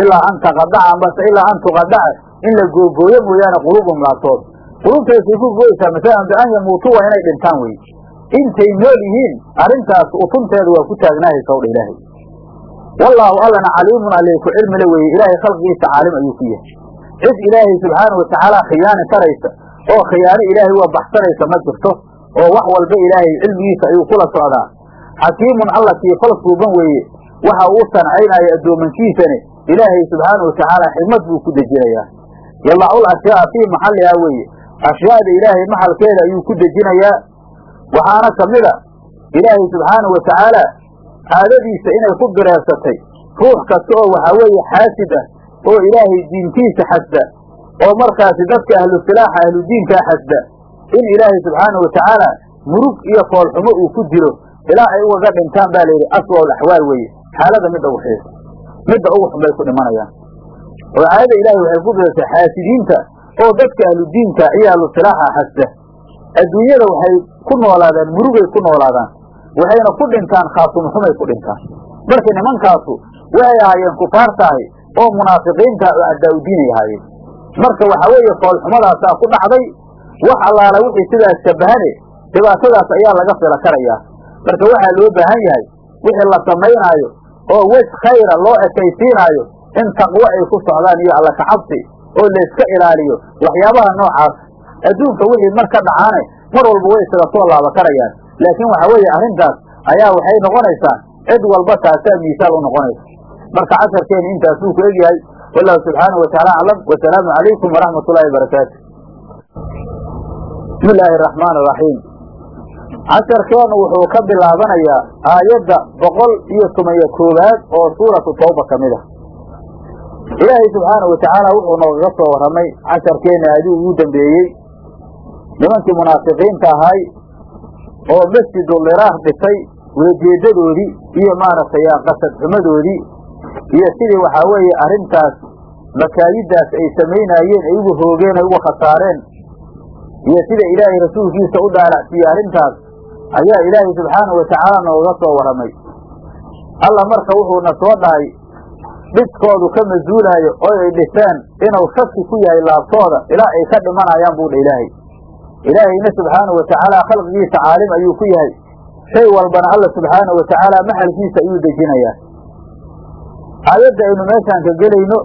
ilaa an taqadaca ambase ilaa an tuqadaca in la googooyo mooyaane quluubum laabtood quluubtaysay ku gooysaa masalan bi an yamuutu waa inay dhintaan weye intay nool yihiin arrintaas utunteeda waa ku taagnaahaysa udha ilaahay. Wallaahu allana caliimun allay ku cilmile weeye ilaahay khalqigiisa caalim ayuu ku yahay cid ilaahay subxaana watacaala khiyaani karaysa oo khiyaano ilaahay waa baxsanaysa ma jirto oo wax walba ilaahay cilmigiisa ayuu kula socdaa. Xakiimun alla kii fal suuban weeye waxa uu sancaynaya addoomankiisane ilaahay subxaanau watacaala xikmad buu ku dejinayaa. Yadacul ashyaaa fii maxallihaa weeye ashyaada ilaahay maxalkeeda ayuu ku dejinayaa. Waxaana ka mid a ilaahay subxaanau watacaala caadadiisa inay ku bireersatay ruux kasta oo waxaa weeye xaasid ah oo ilaahay diintiisa xasda oo markaasi dadka ahlu silaaxa ahlu diinkaa xasda in ilaahay subxaanau watacaala murug iyo foolxumo uu ku dilo ilaa ay ugaga dhintaan baa layidhi aswal axwaal weeye. Xaalada midda ugu xiisa midda ugu xun bay ku dhimanayaan. Oo caadada ilaahay waxay ku bidatay xaasidiinta oo dadka ahlu diinka iyo ahlu silaaxa xasda adduunyada waxay ku noolaadaan murugay ku noolaadaan waxayna ku dhintaan khaasumuxumay ku dhintaan. Marka nimankaasu waxay ahaayeen kufaar tahay oo munaafiqiinta oo addaa-udiinay ahaayeen marka waxa weeye foolxumadaasaa ku dhacday wax allaala wixii sidaas shabahane dhibaatadaas ayaa laga fila karayaa marka waxaa loo baahan yahay wixii la samaynaayo oo wej khayra loo ekaysiinaayo in taqwo ay ku socdaan iyo alla kacabsi oo layska ilaaliyo. Waxyaabaha noocaas adduunka wixii mar ka dhacaane mar walba way isaga soo laaba karayaan. Laakiin waxa weeye arrintaas ayaa waxay noqonaysaa cid walba taasaa miisaal u noqonaysa. Marka casharkeeni intaasuu ku egyahay wallahu subxaanahu wataala aclam wasalaamu calaykum waraxmat ullahi wabarakaatu bismi illaahi araxmaan araxiim casharkeenu wuxuu ka bilaabanayaa aayadda boqol iyo toban-iyo koowaad oo suuratu tawba ka mid a ilaahay subxaanahu watacaala wuxuu noogaga soo warramay casharkeena aaduu ugu dambeeyey nimankii munaafiqiinta ahay oo masjidu liraah dhisay weejeedadoodii iyo maaragtay qasad xumadoodii iyo sidii waxaa weeye arrintaas makaayidaas ay samaynaayeen ay uga hoogeen ay uga khasaareen. Iyo sida ilaahay rasuulkiisa u dhaalacsiiyey arrintaas ayaa ilaahay subxaanahu watacaala nooga soo warramay alla marka wuxuuna soo dhahay dhiskoodu ka masuulaayo oo ay dhiseen inuu shaki ku yahay laabtooda ilaa ay ka dhimanayaan buu dha ilaahay. Ilaahayna subxaanahu watacaala khalqigiisa caalim ayuu ku yahay. Shay walbana alla subxaanahu watacaala maxalkiisa ayuu dejinayaa aayadda aynu meeshaan ka gelayno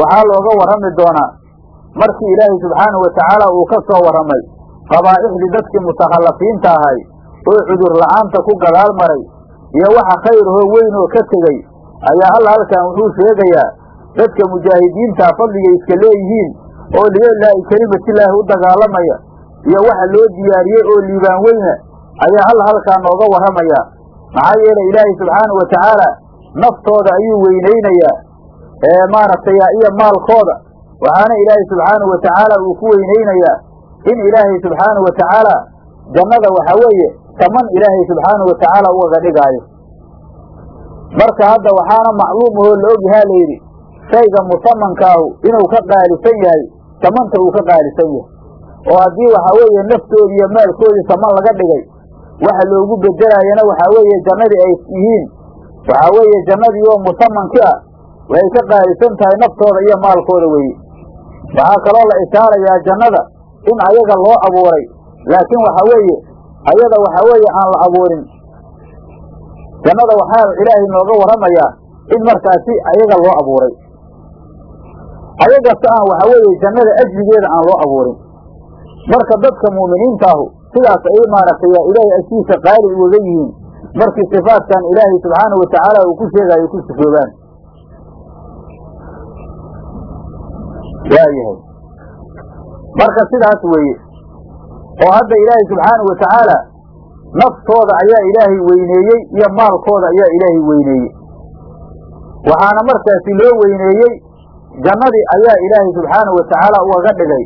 waxaa looga warrami doonaa markii ilaahay subxaanahu watacaala uu ka soo warramay qabaa'ixdii dadkii mutakhallafiinta ahay oo cudur la'aanta ku gadaal maray iyo waxa khayrahoo weyn oo ka tegey ayaa alla halkan wuxuu sheegayaa dadka mujaahidiintaa fadligay iska leeyihiin oo liilaahi kelimatillaahi u dagaalamaya iyo waxa loo diyaariyey oo liibaan weyna ayaa alla halkaa nooga warramaya maxaa yeelay ilaahay subxaanahu watacaala naftooda ayuu weynaynayaa ee maaragtay iyo maalkooda. Waxaana ilaahay subxaanahu watacaala uu ku weynaynayaa in ilaahay subxaanahu watacaala jannada waxaa weeye taman ilaahay subxaanahu watacaala ugaga dhigaayo. Marka hadda waxaana macluum ahoo la ogyahaa layidhi shayga musamankahu inuu ka qaalisan yahay tamanta uu ka qaalisan yahay. Oo haddii waxaa weeye naftoodi iyo maalkoodii taman laga dhigay waxa loogu bedelaayana waxaa weeye jannadii ay yihiin waxaa weeye jannadii oo musamanki ah waxay ka qaalisan tahay naftooda iyo maalkooda weeye waxaa kaloo la ishaarayaa jannada in ayaga loo abuuray laakiin waxaa weeye ayada waxaa weeye aan la abuurin. Jannada waxaa ilaahay nooga warramayaa in markaasi ayaga loo abuuray. Ayagase aan waxaa weeye jannada ajrigeeda aan loo abuurin. Marka dadka mu'miniintaahu sidaas ay maaragtay ilaahay agtiisa qaali ugaga yihiin markii sifaadkan ilaahay subxaanahu watacaala uu ku sheegayo ku sifoobaan waayahay. Marka sidaas weeye oo hadda ilaahay subxaanahu watacaala naftooda ayaa ilaahay weyneeyey iyo maalkooda ayaa ilaahay weyneeyey. Waxaana markaasi loo weyneeyey jannadii ayaa ilaahay subxaanahu watacaala ugaga dhigay.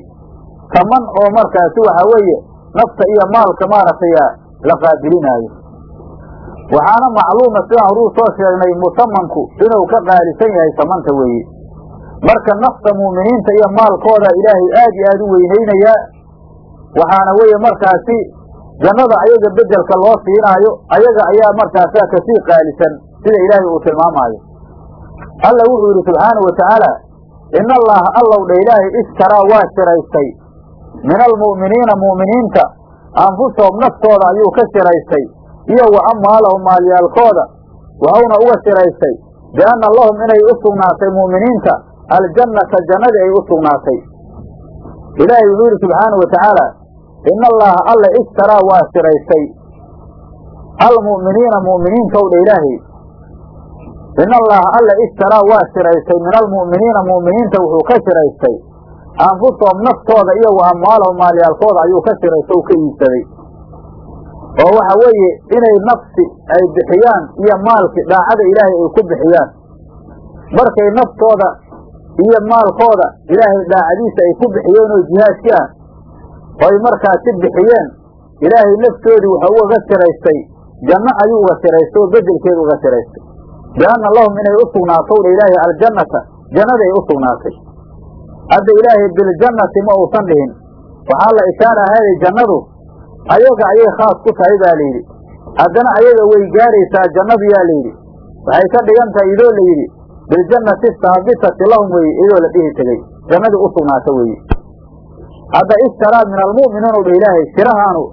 Taman oo markaasi waxaa weeye nafta iyo maalka maaragtay la qaabilinaayo waxaana macluuma sidaan horuu soo sheegnay musamanku inuu ka qaalisan yahay tamanta weeye marka nafta mu'miniinta iyo maalkooda ilaahay aad iyo aad u weynaynayaa waxaana weeye markaasi jannada ayaga bedelka loo siinaayo ayaga ayaa markaasa ka sii qaalisan sida ilaahay uu tilmaamaayo alla wuxuu yidhi subxaanahu watacaala ina allaha allow dha ilaahay ishtaraa waa shiraystay min almu'miniina mu'miniinta anfusahum naftooda ayuu ka shiraystay iyo wa amwaalahum maalyaalkooda waxauna uga shiraystay bianna lahum inay u sugnaatay mu'miniinta aljannata jannadii ay u sugnaatay. Ilaahay wuxuu yidhi subxaanahu watacaala ina allaha alla ishtaraa waa shiraystay almu'miniina mu'miniintow dha ilaahay ina allaha alla ishtaraa waa shiraystay min almu'miniina mu'miniinta wuxuu ka shiraystay anfusahum naftooda iyo wa amwaalahum maalyaalkooda ayuu ka shiraystay o ka iibsaday oo waxa weeye inay nafsi ay bixiyaan iyo maalki daacada ilaahay ay ku bixiyaan. Markay naftooda iyo maalkooda ilaahay daacadiisa ay ku bixiyeen oo jihaadki ah oy markaasi bixiyeen ilaahay naftoodii wuxuu ugaga shiraystay janno ayuu uga shiraystay oo bedelkeeda uga shiraystay bianna lahum inay u sugnaatow dha ilaahay aljannata jannada ay u sugnaatay. Hadda ilaahay biljannati ma uusan dhihin. Waxaa la ishaarahaday jannadu ayaga ayay khaas ku tahay baa layidhi haddana ayaga way gaaraysaa jannadu yaa layidhi waxay ka dhigan tahay idoo la yidhi biljannati saabitati lahum weye idoo la dhihi tegey. Jannadii u sugnaata hadda ishtaraa min almu'miniin u ilaahay shirahaanu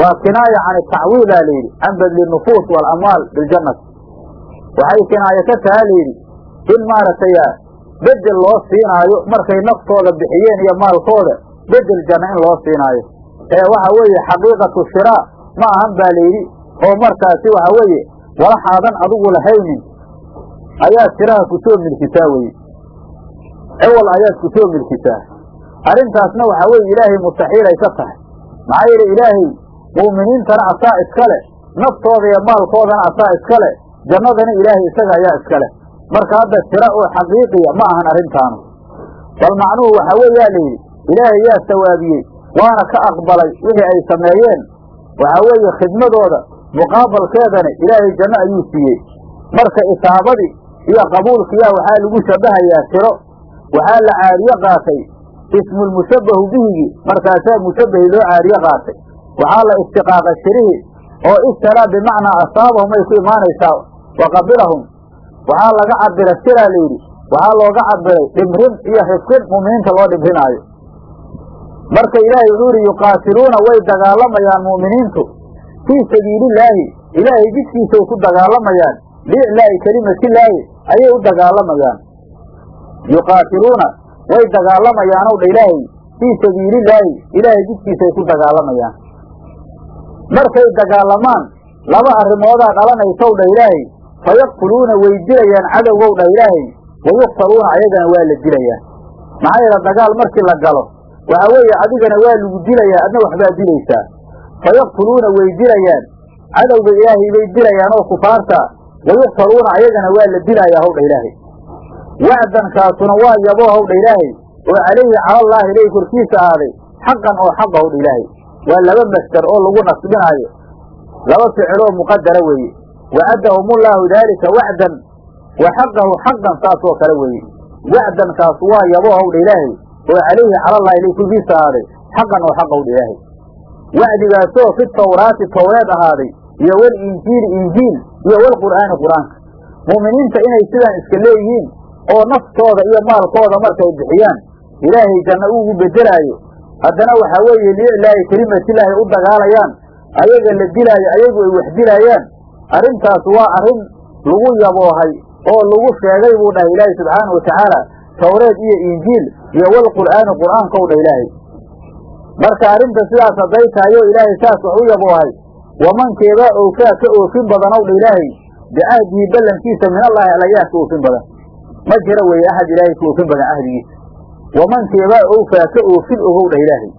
waa kinaaya can tacwiid aa layidhi can badli nufuus waalamwaal biljannati waxay kinaayo ka tahaa layidhi in maaragtay bedel loo siinaayo markay naftooda bixiyeen iyo maalkooda bedel janno in loo siinaayo ee waxa weeye xaqiiqatu shiraa ma ahan baa layidhi oo markaasi waxa weeye walaxaadan adigu lahaynin ayaad shiraha ku soo milkisaa weye ciwal ayaad ku soo milkisaa arrintaasna waxaa weeye ilaahay mustaxiilay ka tahay. Maxaa yeele ilaahay mu'miniintana asaa iska leh naftooda iyo maalkoodana asaa iska leh jannadana ilaahay isaga ayaa iska leh. Marka hadda shira oo xaqiiqiya ma ahan arrintaanu. Bal macnuhu waxaa weeyaa layidhi ilaahay yaa sawaabiyey waana ka aqbalay wixii ay sameeyeen. Waxaa weeye khidmadooda muqaabalkeedana ilaahay janno ayuu siiyey. Marka isaabadii iyo qabuulkiyaa waxaa lagu shabahayaa shiro waxaa la caariye qaatay. Ismulmushabbahu bihigi markaasaa mushabbahi loo caariye qaatay. Waxaa la ishtiqaaqay shirihi oo istalaa bimacnaa asaabahum ay ku imaanaysaa wa qabilahum. Waxaa laga cabira siraa layidhi waxaa looga cabiray dhimrin iyo rifqin mu'miniinta loo dhimrinaayo marka ilaahay wuxuu yidhi yuqaatiluuna way dagaalamayaan mu'miniintu. Fii sabiilillaahi ilaahay jidkiisay ku dagaalamayaan. Liiclaa'i kelimatillaahi ayay u dagaalamayaan. Yuqaatiluuna way dagaalamayaan ow dha ilaahay. Fii sabiilillaahi ilaahay jidkiisay ku dagaalamayaan. Markay dagaalamaan laba arrimoodaa dhalanaysow dha ilaahay. Fayaqtuluuna way dilayaan cadowgow dha ilaahay. Wayuqtaluuna ayagana waa la dilayaa maxaa yeele dagaal markii la galo waxa weeye adigana waa lagu dilayaa adna waxbaa dilaysaa. Fayaqtuluuna way dilayaan. Cadowga ilaahay bay dilayaan oo kufaarta. Wayuqtaluuna ayagana waa la dilayaa howdha ilaahay. Wacdankaasuna waa yabo howdha ilaahay. Oo calayhi calallaahi ilay korkiisa ahaaday xaqan oo xaqa howdha ilaahay. Waa laba masdar oo lagu nasbinaayo. Laba ficiloo muqadara weeye. Wacadahumullaahu daalika wacdan. Wa xaqahu xaqan saasoo kale weeye. Wacdankaas waa yabo howdha ilaahay oo calayhi calallaahi ilay korkiisa ahaaday xaqan oo xaqa howdha ilaahay wacdigaasoo fi tawraati towreed ahaaday iyo wal injiili injiil iyo walqur'aani qur'aanka. Mu'miniinta inay sidaan iska leeyihiin oo naftooda iyo maalkooda markay bixiyaan ilaahay janno ugu bedelaayo haddana waxaa weeye liiclaahi kelimatillaahi u dagaalayaan ayaga la dilaayo ayagu ay wax dilaayaan. Arrintaas waa arrin lagu yaboohay oo lagu sheegay buu dhahay ilaahay subxaanau watacaala towreed iyo injiil iyo walqur'aani dhah ilaahay. Marka arrinta sidaas hadday tahay ilaahay saas wax u yaboohay wamankeebaa oofaa ka oofin badan ow dha ilaahay bicahdihi ballankiisa min allaahi alayaa ka oofin badan. Ma jira weeye axad ilaahay ka oofin badan cahdigiisa wamankeebaa oofaa ka oofin ogow dhah ilaahay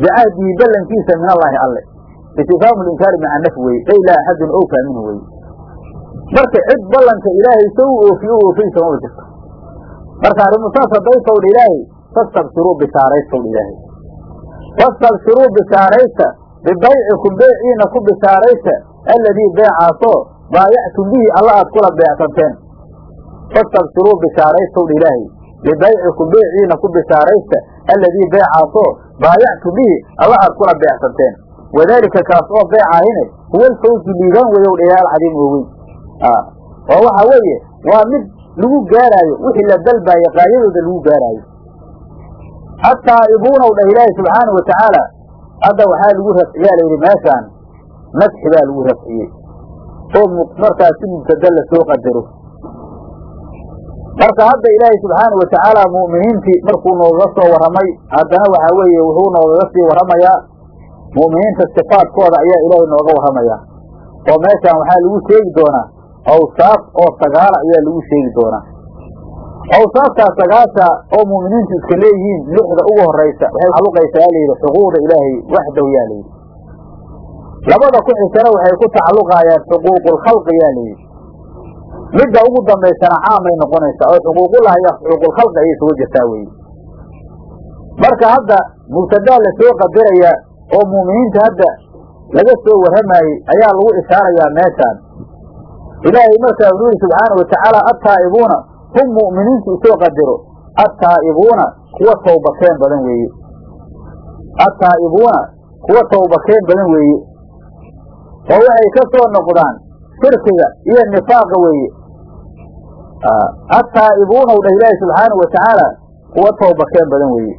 bicahdihi ballankiisa min allaahi alle. Istifhaamu linkaari maca naf weye ey laa axadun oofaa minhu weye marka cid ballanka ilaahay sa u oofiye u oofaysa maba jirto marka arrimu saas hadday towdha ilaahay fastabshiruu bishaaraystowdha ilaahay. Fastabshiruu bishaaraysta bibaycikum beeciina ku bishaaraysta alladii beecaasoo baayactum bihi alla aad kula beecsanteen fastabshiruu bishaaraystowdha ilaahay. Bibaycikum beeciina ku bishaaraysta alladii beecaasoo baayactum bihi alla aad kula beecsanteen wadaalika kaas oo beecaahine huwa alfawzu liibaan weyow dhayaa alcadiim oo weyn oo waxa weeye waa mid lagu gaaraayo wixii la dalbaayo qaayadooda lagu gaaraayo. Attaa'ibuunaw dhah ilaahi subxaana wa hadda waxaa lagu rafciyaa layidhi meeshaan madxi baa lagu rafciyey. Oo markaasi mubtada la soo qadaro. Marka hadda ilaahay subxaana wa mu'miniintii markuu noogaga soo warramay haddana waxaa weeye wuxuu noogaga sii warramayaa mu'miniinta sifaadkooda ayaa ilaahay nooga warramayaa oo meeshaan waxaa lagu sheegi doonaa awsaaf oo sagaala ayaa lagu sheegi doonaa. Awsaaftaa sagaasha oo mu'miniintu iska leeyihiin lixda ugu horaysa waxay tacaluqaysaa yaa layidhi xuquuqda ilaahay waxdahu yaa layidhi labada ku xisana waxay ku tacalluqaayaan xuquuqulkhalqi yaa layidhi midda ugu dambaysana caamay noqonaysaa oo xuquuqullahi iyo xuquuqulkhalqi ayay isugu jirtaa weye marka hadda mubtadaa la soo qadarayaa oo mu'miniinta hadda laga soo warramaayey ayaa lagu ishaarayaa meeshaan ilaahay markaa wuxuu yihi subxaana wa tacaala attaa'ibuuna hum mu'miniintu u soo qadiro. Attaa'ibuuna kuwa tawbakeen badan weeye. Attaa'ibuuna kuwa tawbakeen badan weeye. Oo waxay ka soo noqdaan shirkiga iyo nifaaqa weeye. Attaa'ibuuna u dhah ilaahi subxaanau wa tacaala kuwa tawbakeen badan weeye.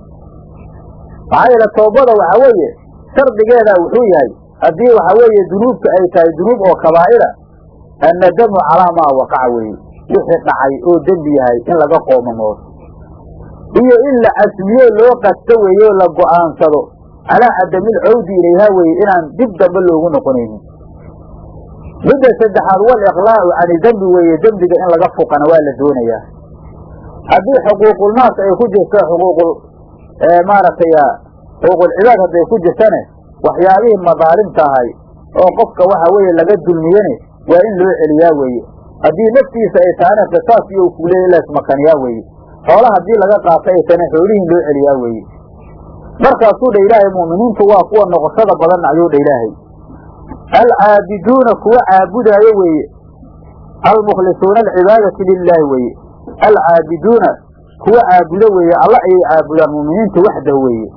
Maxaa yeele tawbada waxa weeye shardigeeda wuxuu yahay haddii waxa weeye dunuubta ay tahay dunuub oo kabaa'ira annadamu calaa maa waqaca weeye wixii dhacay oo dembi yahay in laga qoomamoodo iyo in la casmiyo loo qasto weeye oo la go'aansado calaa cadamil cawdi ilayhaa weeye inaan dib dambe loogu noqonaynin midda saddexaad wal iqlaa'u cani dembi weeye dembiga in laga fuqana waa la doonayaa haddii xuquuqulnaas ay ku jirto xuquuqul maaragtay xuquuqulcibaad hadday ku jirtane waxyaabihii madaalimta ahay oo qofka waxa weeye laga dulmiyene waa in loo celiyaa weeye. Haddii naftiisa ay tahana qisaas iyo u kuleeya laismakaniyaa weeye. Xoola haddii laga qaato ay tahana xoolihiin loo celiyaa weeye. Markaasuu dha ilaahay mu'miniintu waa kuwa noqoshada badan ayuu dha ilaahay. Alcaabiduuna kuwa caabudaayo weeye. Almukhlisuuna alcibaadati lilaahi weeye. Alcaabiduuna kuwa caabudo weeye. Alle ayay caabudaan mu'miniinta waxdah weeye.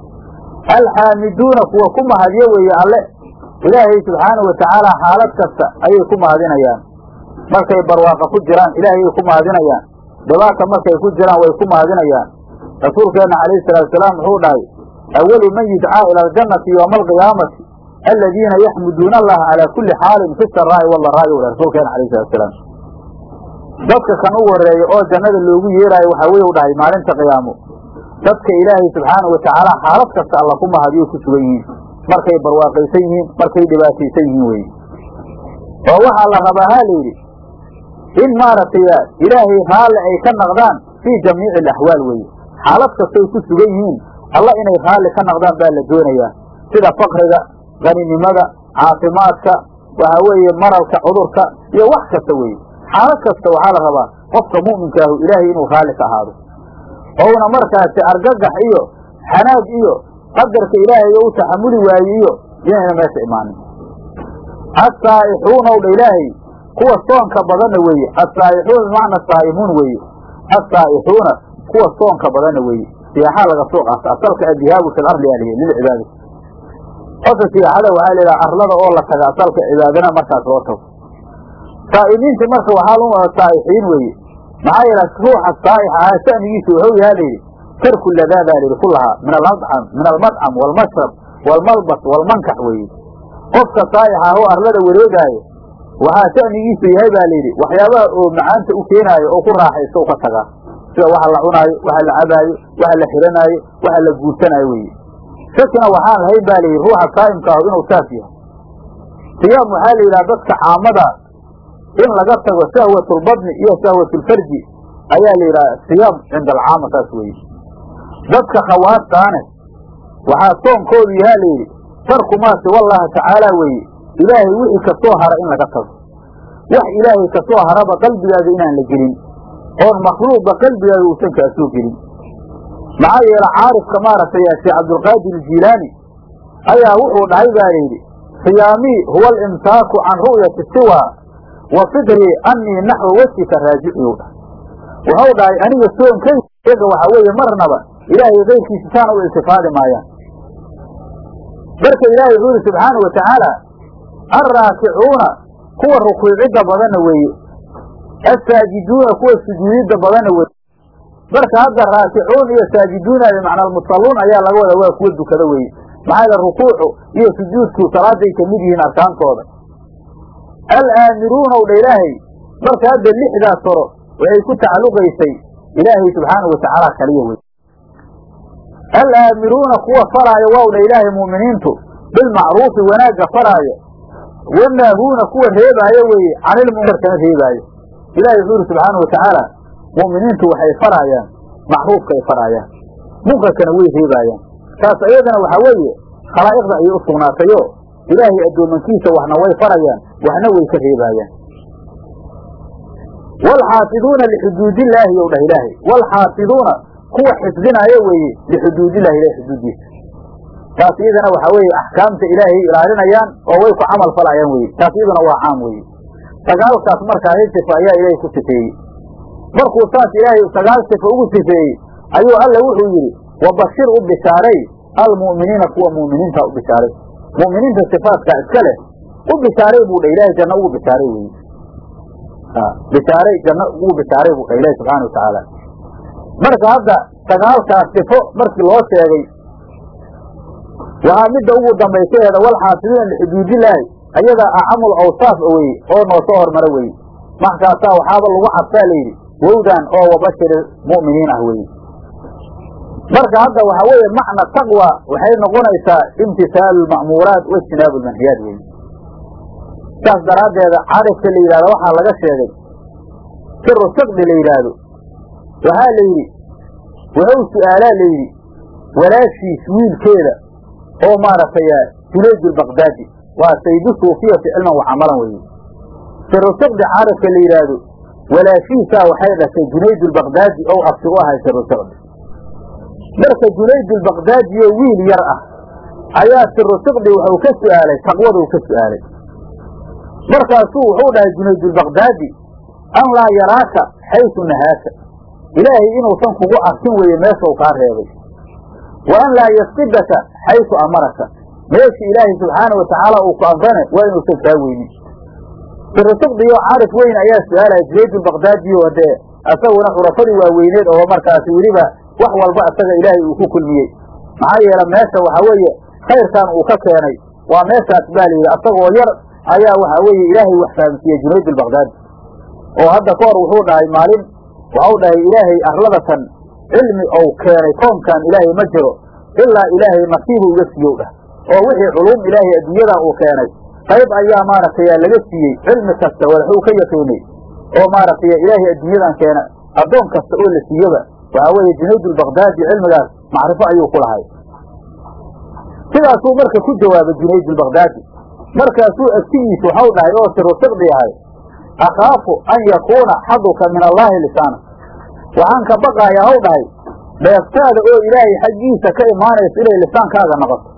Alxaamiduuna kuwa ku mahadyo weeye. Alle ilaahay subxaanahu watacaala xaalad kasta ayay ku mahadinayaan. Markay barwaaqa ku jiraan ilaahayay ku mahadinayaan. Dhibaata markay ku jiraan way ku mahadinayaan. Rasuulkeenna calayhi salaatuasalaam wuxuu dhahay awalu man yudcaa ila aljannati yowma alqiyaamati aladiina yaxmuduuna allaha calaa kulli xaalin fi saraa'i wadaraa'i wudha rasuulkeena calayhi salatusalaam dadka kan ugu horreeya oo jannada loogu yeeraayo waxaa weye u dhahay maalinta qiyaamo. Dadka ilaahay subxaanahu watacaala xaalad kasta alla ku mahadiyo ku sugan yihiin markay barwaaqaysan yihiin markay dhibaataysan yihiin weye oo waxaa la rabaa ha layidhi in maaragtay ilaahay raalli ay ka naqdaan fii jamiici alaxwaal weeye xaalad kastay ku sugan yihiin alla inay raalli ka naqdaan baa la doonayaa sida fakriga qaninimada caafimaadka waxa weeye maralka cudurka iyo wax kasta weeye xaalad kasta waxaa la rabaa qofka mu'minkaahu ilaahay inuu raalli ka ahaado. Ouna markaasi argagax iyo xanaag iyo qadarka ilaahay u taxamuli waaye iyo inayna meesha imaanin. Assaa'ixuuna dha ilaahay kuwa soonka badanna weeye. Assaa'ixuuna bimacna saa'imuun weeye. Assaa'ixuuna kuwa soonka badanna weeye. Siyaaxaa laga soo qaata. Asalka adihaabu fil arli aa lihi lilcibaadati qofka siyaaxada waxaa la arlada oo la taga asalka cibaadana markaas loo tago. Saa'imiinta marka waxaa lu saa'ixiin weeye. Maxaa yeele ruuxa saa'ix ahaa sha'nigiisa wuxuu yahaa layidhi tarku ladaadaa layidhi kulahaa min aladcam min almadcam waalmashrab waalmalbas waalmankax weeye qofka saa'ix ah oo arlada wareegaayo waxaa sha'nigiisu yahay baa layidhi waxyaabaha oo macaanta u keenaayo oo ku raaxaysto u ka tagaa sida waxa la cunaayo waxa la cabaayo waxa la xiranaayo waxa la guursanaayo weeye shakina waxaan lahayn ba layidhi ruuxa saa'imka ahu inuu saas yahay. Siyaam waxaa la yidhaha dadka caamada in laga tago shahwatulbadni iyo shahwatulfarji ayaa la yidhaha siyaam cinda alcaama saas weeye dadka khawaastaane waxaa soonkoodu yahaa layidhi tarku maa siwallaha tacaala weeye ilaahay wixii ka soo hara in laga tago. Wax ilaahay ka soo haraba qalbigaada inaan la gelin oon makhluuqa qalbigaada uusan kaa soo gelin. Maxaa yeele caarifka maaragtay sheekh cabdulqaadir aljiilaani ayaa wuxuu dhahay baa layidhi siyaamii huwa alimsaaku can ru'yati siwa wa fidrii annii naxwa wejika raajiciyuu dhahay wuxuu dhahay aniga soonkayga waxaa weeye marnaba ilaahay keyrkiisa saana u iltifaadi maayaan marka ilaahay wuxuu yidhi subxaanau watacaala alraakicuuna kuwa rukuucidda badanna weeye. Assaajiduuna kuwa sujuudidda badanna weeye. Marka hadda raakicuun iyo saajiduuna bimacna almusalluun ayaa laga wada waa kuwa dukada weeye. Maxaa yeele rukuucu iyo sujuudku salaaday ka mid yihiin arkaantooda. Alaamiruuna dha ilaahay marka hadda lixdaas horo waxay ku tacalluqaysay ilaahay subxaanau watacaala kaliya wey alaamiruuna kuwa faraayo waaw dha ilaahay mu'miniintu bilmacruufi wanaagga faraayo wanaahuuna kuwa reebaayo weeye canilmunkarkana reebaayo ilahay wuxuu yidhi subxaanau watacaala mu'miniintu waxay faraayaan macruufkaay faraayaan munkarkana way reebaayaan taas ayadana waxaa weeye khalaa'iqda ayay u sugnaatayo ilaahay addoomankiisa waxna way farayaan waxna way ka reebaayaan waalxaafiduuna lixuduudillaahi yow dhah ilaahay waalxaafiduuna kuwa xifdinaayo weeye lixuduudillahi ilahay xuduudiisa taas iyadana waxaa weeye axkaamta ilaahay ilaalinayaan oo way ku camal falayaan weye taas iyaduna waa caam weeye. Sagaalkaas markaa hal sifa ayaa ilaahay ku sifeeyey. Markuu saas ilaahay sagaal sifa ugu sifeeyey ayuu alla wuxuu yidhi wabashir u bishaaray almu'miniina kuwa mu'miniinta u bishaaray. Mu'miniinta sifaadkaa iska leh u bishaaray buu dha ilaahay janno ugu bishaaray weye bishaaray janno ugu bishaaray buu dha ilahi subxana watacaala marka hadda sagaalkaas sifo markii loo sheegay waxaa midda ugu dambaysaheeda walxaafidiina lixuduudillaahi ayadaa acamul awsaaf weye oo noo soo hormara weye markaasaa waxaaba lagu cadfaa layidhi wowdan oo wabashir mu'miniin ah weye marka hadda waxaa weeye macna taqwa waxay noqonaysaa imtisaalu lma'muuraat waijtinaabu lmanhiyaat weye saas daraaddeeda carifka la yidhahdo waxaa laga sheegay siru siqdi la yidhaahdo waxaa la yidhi wuxuu su'aalaa la yidhi walaashiis wiilkeeda oo maaragtay junayd albaqdaadi waa saydu suufiyati cilman wa camalan weeye. Siru siqdi carifka la yidhaahdo walaashiisaa waxay dhashay junayd albaqdaadi ou abti u ahay siru siqdi marka junayd albaqdaadi oo wiil yar ah ayaa siru siqdi wuxuu ka su'aalay taqwaduu ka su'aalay. Markaasuu wuxuu dhahay junayd albaqdaadi an laa yaraaka xaysu nahaaka ilaahay inuusan kugu arkin weeye meeshau kaa reebay. Wa an laa yafqidaka xaysu amaraka. Meeshii ilaahay subxaana watacaala uu ku amrane waa inuusan kaa weynin. Sirisuqdiyo caarif weyn ayaa su'aalaya junayd albakdaadiyo hadee asaguna xurafadii waaweyneed oo markaasi weliba wax walba isaga ilaahay uu ku kulmiyey. Maxaa yeele meesha waxaa weeye khayrkan uu ka keenay. Waa meeshaas baa la yidhi asagoo yar ayaa waxaa weeye ilaahay wax fahamsiiyey junayd albakdaadi oo hadda ka hor wuxuu dhahay maalin waxau dhahay ilaahay arladatan cilmi ou keenay koonkan ilaahay ma jiro ilaa ilaahay nasiibu uga siiyow dhah oo wixii culuum ilaahay adduunyadan uu keenay. Qayb ayaa maaragtay laga siiyey cilmi kasta walaxuu ka yaqiinay oo maaragtay ilaahay adduunyadan keena addoon kasta oo la siiyoba waxaa weeye junayd albakdaadi cilmigaas macrifo ayuu ku lahay. Sidaasuu marka ku jawaabay junayd albakdaadi markaasuu agtigiisa waxau dhahay oo sirusiqdi ahay akhaafu an yakuuna xaduka min allaahi lisaana waxaan ka baqayaa haw dhahay dheeftaada oo ilaahay xaggiisa ka imaanayso inay lisaankaaga noqoto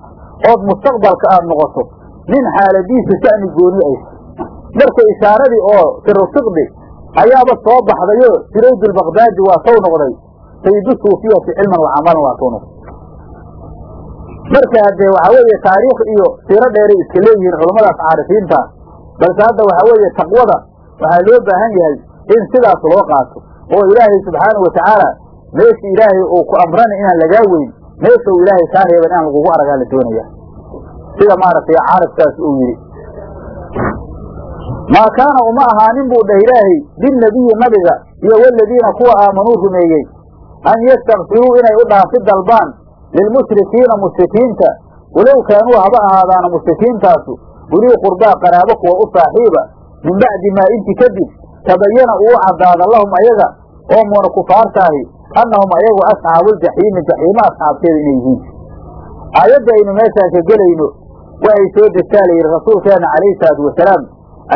ood mustaqbalka aada noqoto nin xaaladiisa sha'ni gooni aysa marka ishaaradii oo sirusiqdi ayaaba soo baxdayo junayd albakdaadi waa sow noqday sayidu suufiyati cilman wa camalan waa sow noqday marka haddee waxaa weeye taariikh iyo siiro dheeray iska leeyihiin culammadaas caarifiinta balse hadda waxaa weeye taqwada waxaa loo baahan yahay in sidaas loo qaato. Oo ilaahay subxaana wa tacaala meesha ilaahay uu ku amrana inaan lagaa weyn meesha uu ilaahay kaa reeban inaan lagugu aragaa la doonaya. Sida maaragtay caarifkaas uu yidhi. Maa kaana uma ahaanin buu dhah ilaahay binnebiyi nabiga iyo waladiina kuwa aamanuu rumeeyey an yastakfiruu inay u dhaafi dalbaan lilmushrikiina mushrikiinta. Walow kaanuu haba ahaadaana mushrikiintaasu ulii qurbaa qaraabo kuwa u saaxiiba min bacdi maa inti kadib tabayana uu caddaada lahum ayaga oo muuna kufaartaahi annahum ayagu asxaabuuljaxiimi jaxiimo asxaabteeda inay yihiin. Aayadda aynu meeshaan ka gelayno waxay soo degtaa layidhi rasuulkeenna calayhi salaatu wasalaam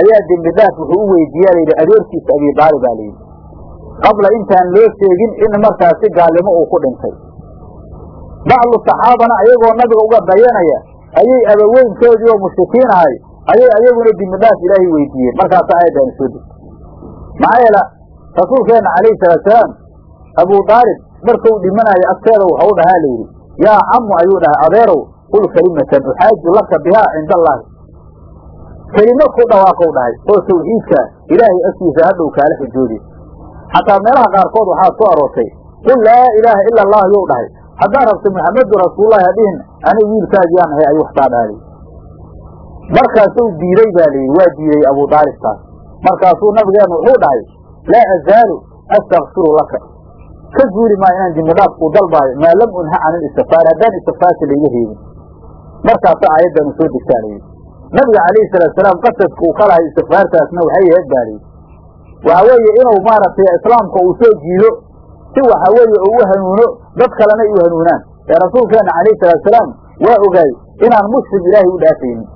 ayaa dembi dhaaf wuxuu u weydiiyaa layidhi adeerkiisa abi daalib baa layidhi qabla intaan loo sheegin in markaasi gaalnimo uu ku dhintay. Bacdu saxaabana ayagoo nabiga uga dayanaya ayay abaweynkoodii oo mushrikiin ahay ayay ayaguna dembidhaaf ilaahay weydiiyeen. Markaasa aayaddaani soo degtay maxaa yeele rasuulkeenna calayhi salaatusalaam abuu daalib markuu dhimanayo agteeda waxau dhahaa layidhi yaa camu ayuu dhahay adeerow qul kelimatan uxaaju laka bihaa cinda allaahi kelimo ku dhawaaqow dhahay oo tawxiidka ilaahay agtiisa hadhow kaala xujoodi xataa meelaha qaarkood waxaa soo aroortay qul laa ilaaha ila allah yow dhahay. Haddaad rabto maxamedu rasuululahi hadhihin ani wiilkaagiyaan ahay ayuu waxtaa dhaali markaasuu diiday baa layidhi waa diidey abuu daalibtaas markaasuu nabigeennu wuxuu dhahay laa azaalu astakfiru laka. Ka zuuli maa inaan dembidhaaf kuu dalbaayo maa lam unha can istikfaar haddaan istikfaarka layga heebin markaasa aayaddaanu soo degtaa layidhi nabiga calayhi salaatusalaam qasadka uu ka lahay istikfaartaasna waxay aheed baa layidhi waxa weeye inuu maaragtay islaamka uu soo jiido si waxa weeye uu u hanuuno dad kalena ay u hanuunaan. Ee rasuulkeenna calayhi salaatusalaam waa ogaay inaan muslim ilaahay u dhaafaynin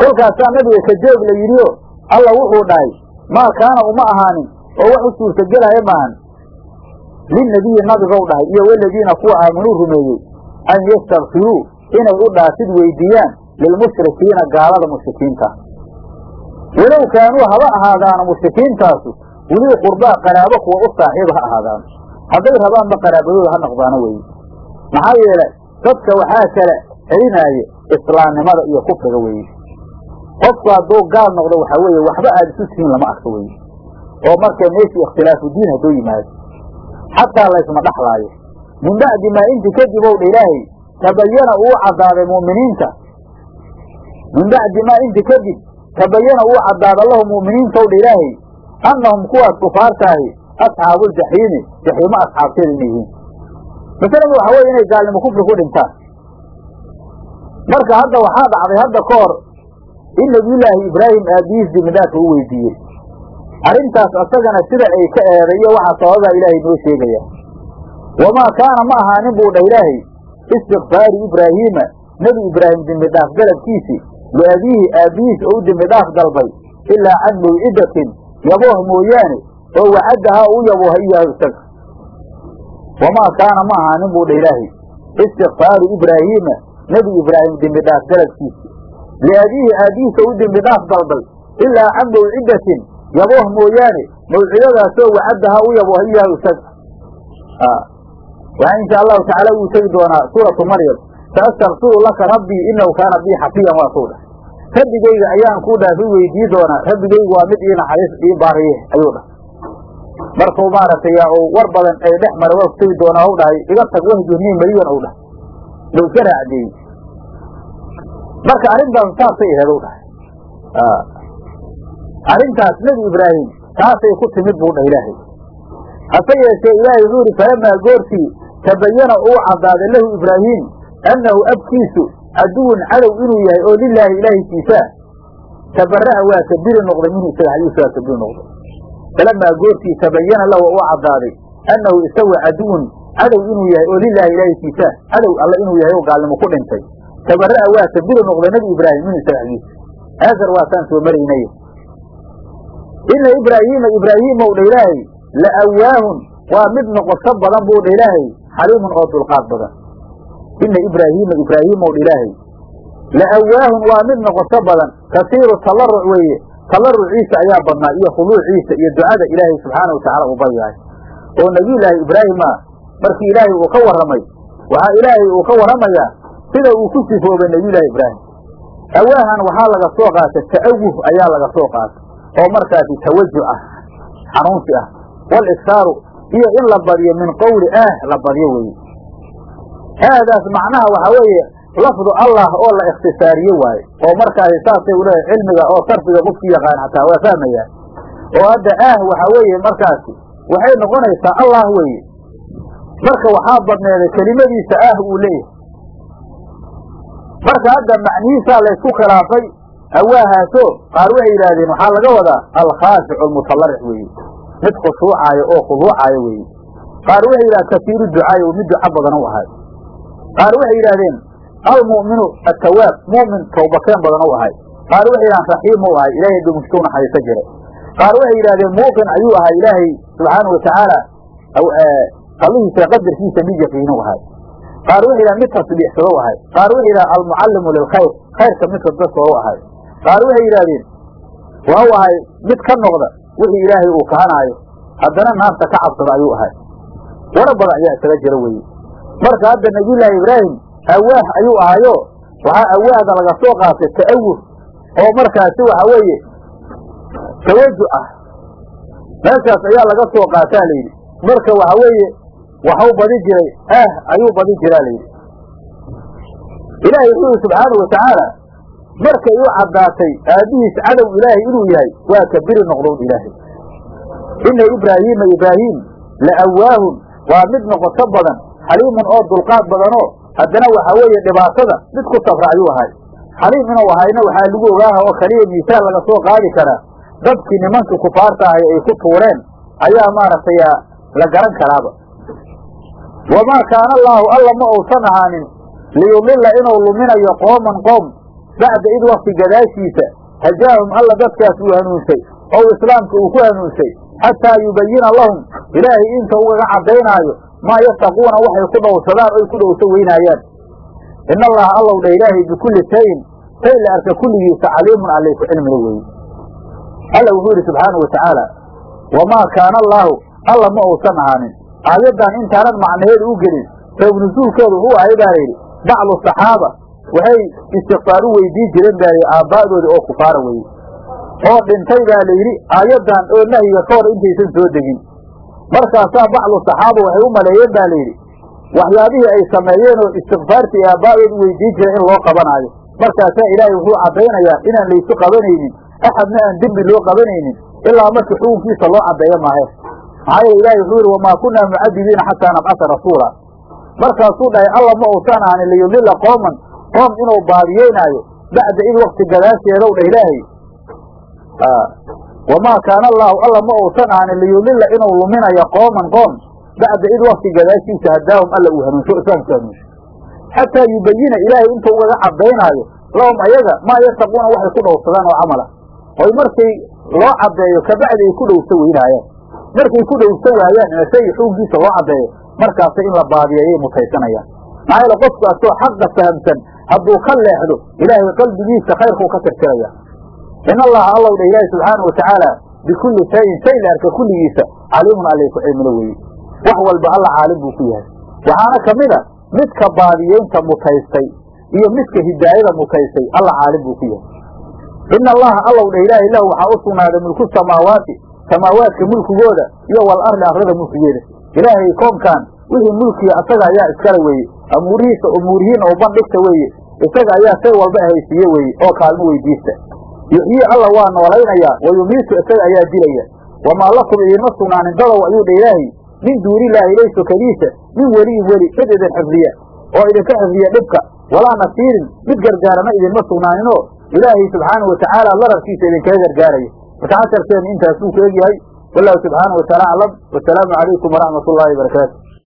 kolkaasaa nabiga ka joog la yidhio alla wuxuu dhahay maa kaana uma ahaanin oo wax u suurtagelaya maahan linnebiyi nabigow dhahay iyo waladiina kuwa aamanuu rumeeyey an yastakfiruu inay u dhaafid weydiiyaan lilmushrikiina gaalada mushrikiinta. Walow kaanuu haba ahaadaana mushrikiintaasu welii qurbaa qaraabo kuwa u saaxiiba ha ahaadaano hadday rabaanba qaraabadooda ha noqdaano weye maxaa yeele dadka waxaa kala celinaaya islaamnimada iyo kufriga weeye qofku hadduu gaal noqdo waxaa weeye waxba aada isu tihiin lama arko weye oo marka meeshii ikhtilaafu diin hadduu yimaado xataa laysma dhaxlaayo. Min bacdi maa inti kadib ow dha ilaahay tabayana uu caddaaday mu'miniinta. Min bacdi maa inti kadib tabayana uu caddaada lahu mu'miniinta ow dha ilaahay annahum kuwaas kufaartaahi asxaabuuljaxiimi jaxiimo asxaabteeda inay yihiin masaladu waxaa weye inay gaalnimo kufri ku dhintaan. Marka hadda waxaa dhacday hadda ka hor in nabiyullaahi ibraahim aabihiis dembidhaafka u weydiiyey. Arrintaas asagana sida ay ka eedayo waxaa sababaa ilaahay noo sheegaya. Wamaa kaana ma ahaanin buu dhah ilaahay istikfaari ibraahiima nebi ibraahim dembidhaaf dalabkiisii liabiihi aabbihiis oo u dembidhaaf dalbay ilaa can mawcidatin yabooh mooyaane oo wacaddahaa uu yabooha iyaahu isaga. Wamaa kaana ma ahaanin buu dhah ilaahay istikfaaru ibraahiima nebi ibraahim dembidhaaf dalabkiisi liabiihi aabbihiis oo u dembidhaaf dalbay ilaa can mawcidatin yabooh mooyaane mawcidadaasoo wacadaha u yabo iyaahu isaga waxaa insha allahu tacaala wuu tegi doonaa suuratu maryam saastakfiru laka rabbii inahu kaana bii xafiyan waa suu dhah rabbigayga ayaan kuu dhaafi weydii doonaa rabbigaygu waa mid ii naxariis ii baariye ayuu dhah markuu maaragtay war badan ay dhex mara waa ku tegi doonaa u dhahay iga tag wahjurnii maliyan ou dhahay lou iska raacdeeyey marka arrintaas saasay aheed u dhahay arrintaas nebi ibraahim taasay ku timid buu dhah ilaahay. Hase yeeshee ilaahay wuxuu yidhi falamaa goortii tabayana uu caddaaday lahu ibraahiim annahu abkiisu caduwun cadow inuu yahay oo lilaahi ilaahikiisaa tabara'a waa kabiri noqday minhu isaga xagiisu waa kabiri noqday. Falamaa goortii tabayana lahu uu caddaaday annahu isagu caduwun cadow inuu yahay oo lilaahi ilaahikiisaa cadow alle inuu yahay oo gaalnimo ku dhintay tabara'a waa kabiri noqday nebi ibraahim minhu isaga xagiisa haasar waasaan soo maraynay ina ibraahiima ibraahiimow dha ilaahay la awaahun waa mid noqosho badan buu dha ilaahay xaliimun oo dulqaad badan. Ina ibraahiima ibraahiimow dha ilaahay la awaahun waa mid noqosho badan kasiiru tallaruc weeye. Tallaruciisa ayaa badnaa iyo khuluuciisa iyo ducada ilaahay subxaana watacaala uu baryahay oo nebiyullaahi ibraahima markii ilaahay uu ka warramay waxaa ilaahay uu ka warramayaa sida uu ku sifoobay nebiyullaahi ibraahim. Awaahan waxaa laga soo qaatay ta'awuh ayaa laga soo qaatay oo markaasi tawajuc ah xanuunsi ah wal iksaaru iyo in la badiyo min qowli ah la badyo weeye. Aadaas macnaha waxaa weeye lafdu allah oo la ikhtisaariye waaye oo markaasi saasay u leeyahay cilmiga oo sarfiga qofkii yaqaan xataa waa fahmayaa oo hadda ah waxaa weeye markaasi waxay noqonaysaa allah weeye. Marka waxaa badneeday kelimadiisa ah uu leeyahay marka hadda macnihiisaa laysku khilaafay awaahaasoo qaar waxay yidhaahdeen waxaa laga wadaa alkhaashicu almutalaric weeye mid khushuucaayo oo khuduucaayo weeye qaar waxay yidhahdeen kasiiru ducaayo mid duco badan u ahay. Qaar waxay yidhahdeen almu'minu atawaab mu'min tawbakeen badan u ahay. Qaar waxay yidhahdeen raxiim u ahay ilaahay dhumushtuu naxariiso jiray qaar waxay yidhahdeen muuqin ayuu ahay ilaahay subxaanau watacaala qallihiisa qadarkiisa mid yaqiinu ahay qaar waxay yidhahdeen mid tasbiixsado u ahay qaar waxay yidhahdeen almucallimu lilkhayr khayrka midka dadka u ahay qaar waxay yidhahdeen waa u ahay mid ka noqda wixii ilaahay uu kahanaayo. Haddana naarta ka cabsada ayuu ahay. Wara badan ayaa isaga jira weeye marka hadda nabiyullaahi ibraahim awaah ayuu ahayo waxaa awaahda laga soo qaatay ta'awur. Oo markaasi waxa weeye tawajuc ah. Meeshaas ayaa laga soo qaataa layidhi marka waxa weeye waxau badi jiray. Ah ayuu badi jiraa layidhi. Ilaahay wuxuu yihi subxaanau watacaala markay u caddaatay aabbihiis cadow ilaahay inuu yahay waa ka biri noqdown ilaahay. Ina ibraahiima ibraahiim la awaahun waa mid noqosho badan xaliimun oo dulqaad badanoo haddana waxaa weeye dhibaatada mid ku safra ayuu ahay. Xaliim inuu ahayna waxaa lagu ogaaha oo kaliya miisaal laga soo qaadi karaa. Dadkii nimankii kufaarta ahay ay ku tuureen ayaa maaragtay la garan karaaba wamaa kaana allaahu alla ma uusan ahaanin liyudilla inuu luminayo qooman qoom bacda id wakti gadaashiisa hajaahum alla dadkaas uu hanuunsay oo islaamka uu ku hanuunsay xataa yubayina lahum ilaahay inta ugaga caddaynaayo maa yattaquuna waxay ku dhowrsadaan oy ku dhowrso weynaayaan in allaha allow dha ilaahay bikulli shayin shay la arka kulligiisa caliimun allay ku cilmila weeye alla wuxuu yidhi subxaanau watacaala wamaa kaana allaahu alla ma uusan ahaanin aayaddan intaanan macnaheedu u gelin sabab nusuulkeedu wuxuu ahay baa layidhi bacdu saxaaba waxay istikfaar u weydii jireen baa layidhi aabbaa'dooda oo kufaara weye oo dhintay baa layidhi aayaddan oo nahyiga ka hor intaysan soo degin. Markaasaa bacdu saxaaba waxay u maleeyeen baa layidhi waxyaabihii ay sameeyeen oo istikfaartii aabbaa'dood u weydiin jireen in loo qabanaayo. Markaasaa ilaahay wuxuu caddaynayaa inaan laysu qabanaynin axadna aan dembi loo qabanaynin ilaa markii xukunkiisa loo caddeeyo maahe maxaa yeele ilahay wuxuu yidhi wamaa kunaa mucadibiina xataa nabcasa rasuula. Markaasuu dhahay alla ma uusan ahani liyudilla qooman qoom inuu baadiyeynaayo bacda id wakti gadaasheedow dha ilaahay. Wamaa kaana allaahu alla ma uusan ahani liyudilla inuu luminayo qooman qoom bacda id wakti gadaashiisa hadaahum alla uu hanuunsho islaamku hanuunsho xataa yubayina ilaahay intuu ugaga caddaynaayo lahum ayaga maa yattaquuna waxay ku dhowrsadaan oo camala. Oy markay loo caddeeyo kabacdi ay ku dhowrso weynaayaan markay ku dhowrso waayaan shayga xukunkiisa loo caddeeyo markaasa in la baadiyeeyay mutaysanayaan. Maxaa yeele qofku asoo xaqa fahamsan hadduu ka leexdo ilaahay qalbigiisa khayrkuu ka tirtiraya. In allaha allow dha ilaahi subxaana watacaala bikulli shayin shay la arka kulligiisa caliimun allay ku cilmilo weeye wax walba alla caalim buu ku yahay. Waxaana ka mid a midka baadiyeynta mutaystay iyo midka hidaayada mutaystay alla caalim buu ku yahay. Ina allaha allow dha ilaahay lahu waxaa u mulku samaawaati samaawaadka mulkigooda iyo wal arli arlada mulkigeeda. Ilaahay koonkan wixii mulkiga asaga ayaa iskale weeye. Amuurihiisa umuurihiina u bandhigta weeye. Isaga ayaa shay walba ahaysiiye weeye oo kaalmo weydiista. Yuxyii alla waa noolaynayaa wa yumiitu isaga ayaa dilaya. Wamaa lakum idiinma sugnaanin dadow ayuu dha ilaahay. Min duunilaahi layso kadiisa min weliyin weli mid idin xifdiya oo idinka xifdiya dhibka. Walaa nasiirin mid gargaarana idinma sugnaaninoo. Ilaahay subxaanahu watacaala lararkiisa idinkaga gargaaraya marka casharkeenu intaas buu ku egyahay wallahu subxaanahu wataala aclam wasalaamu calaykum waraxmat ullaahi barakaatu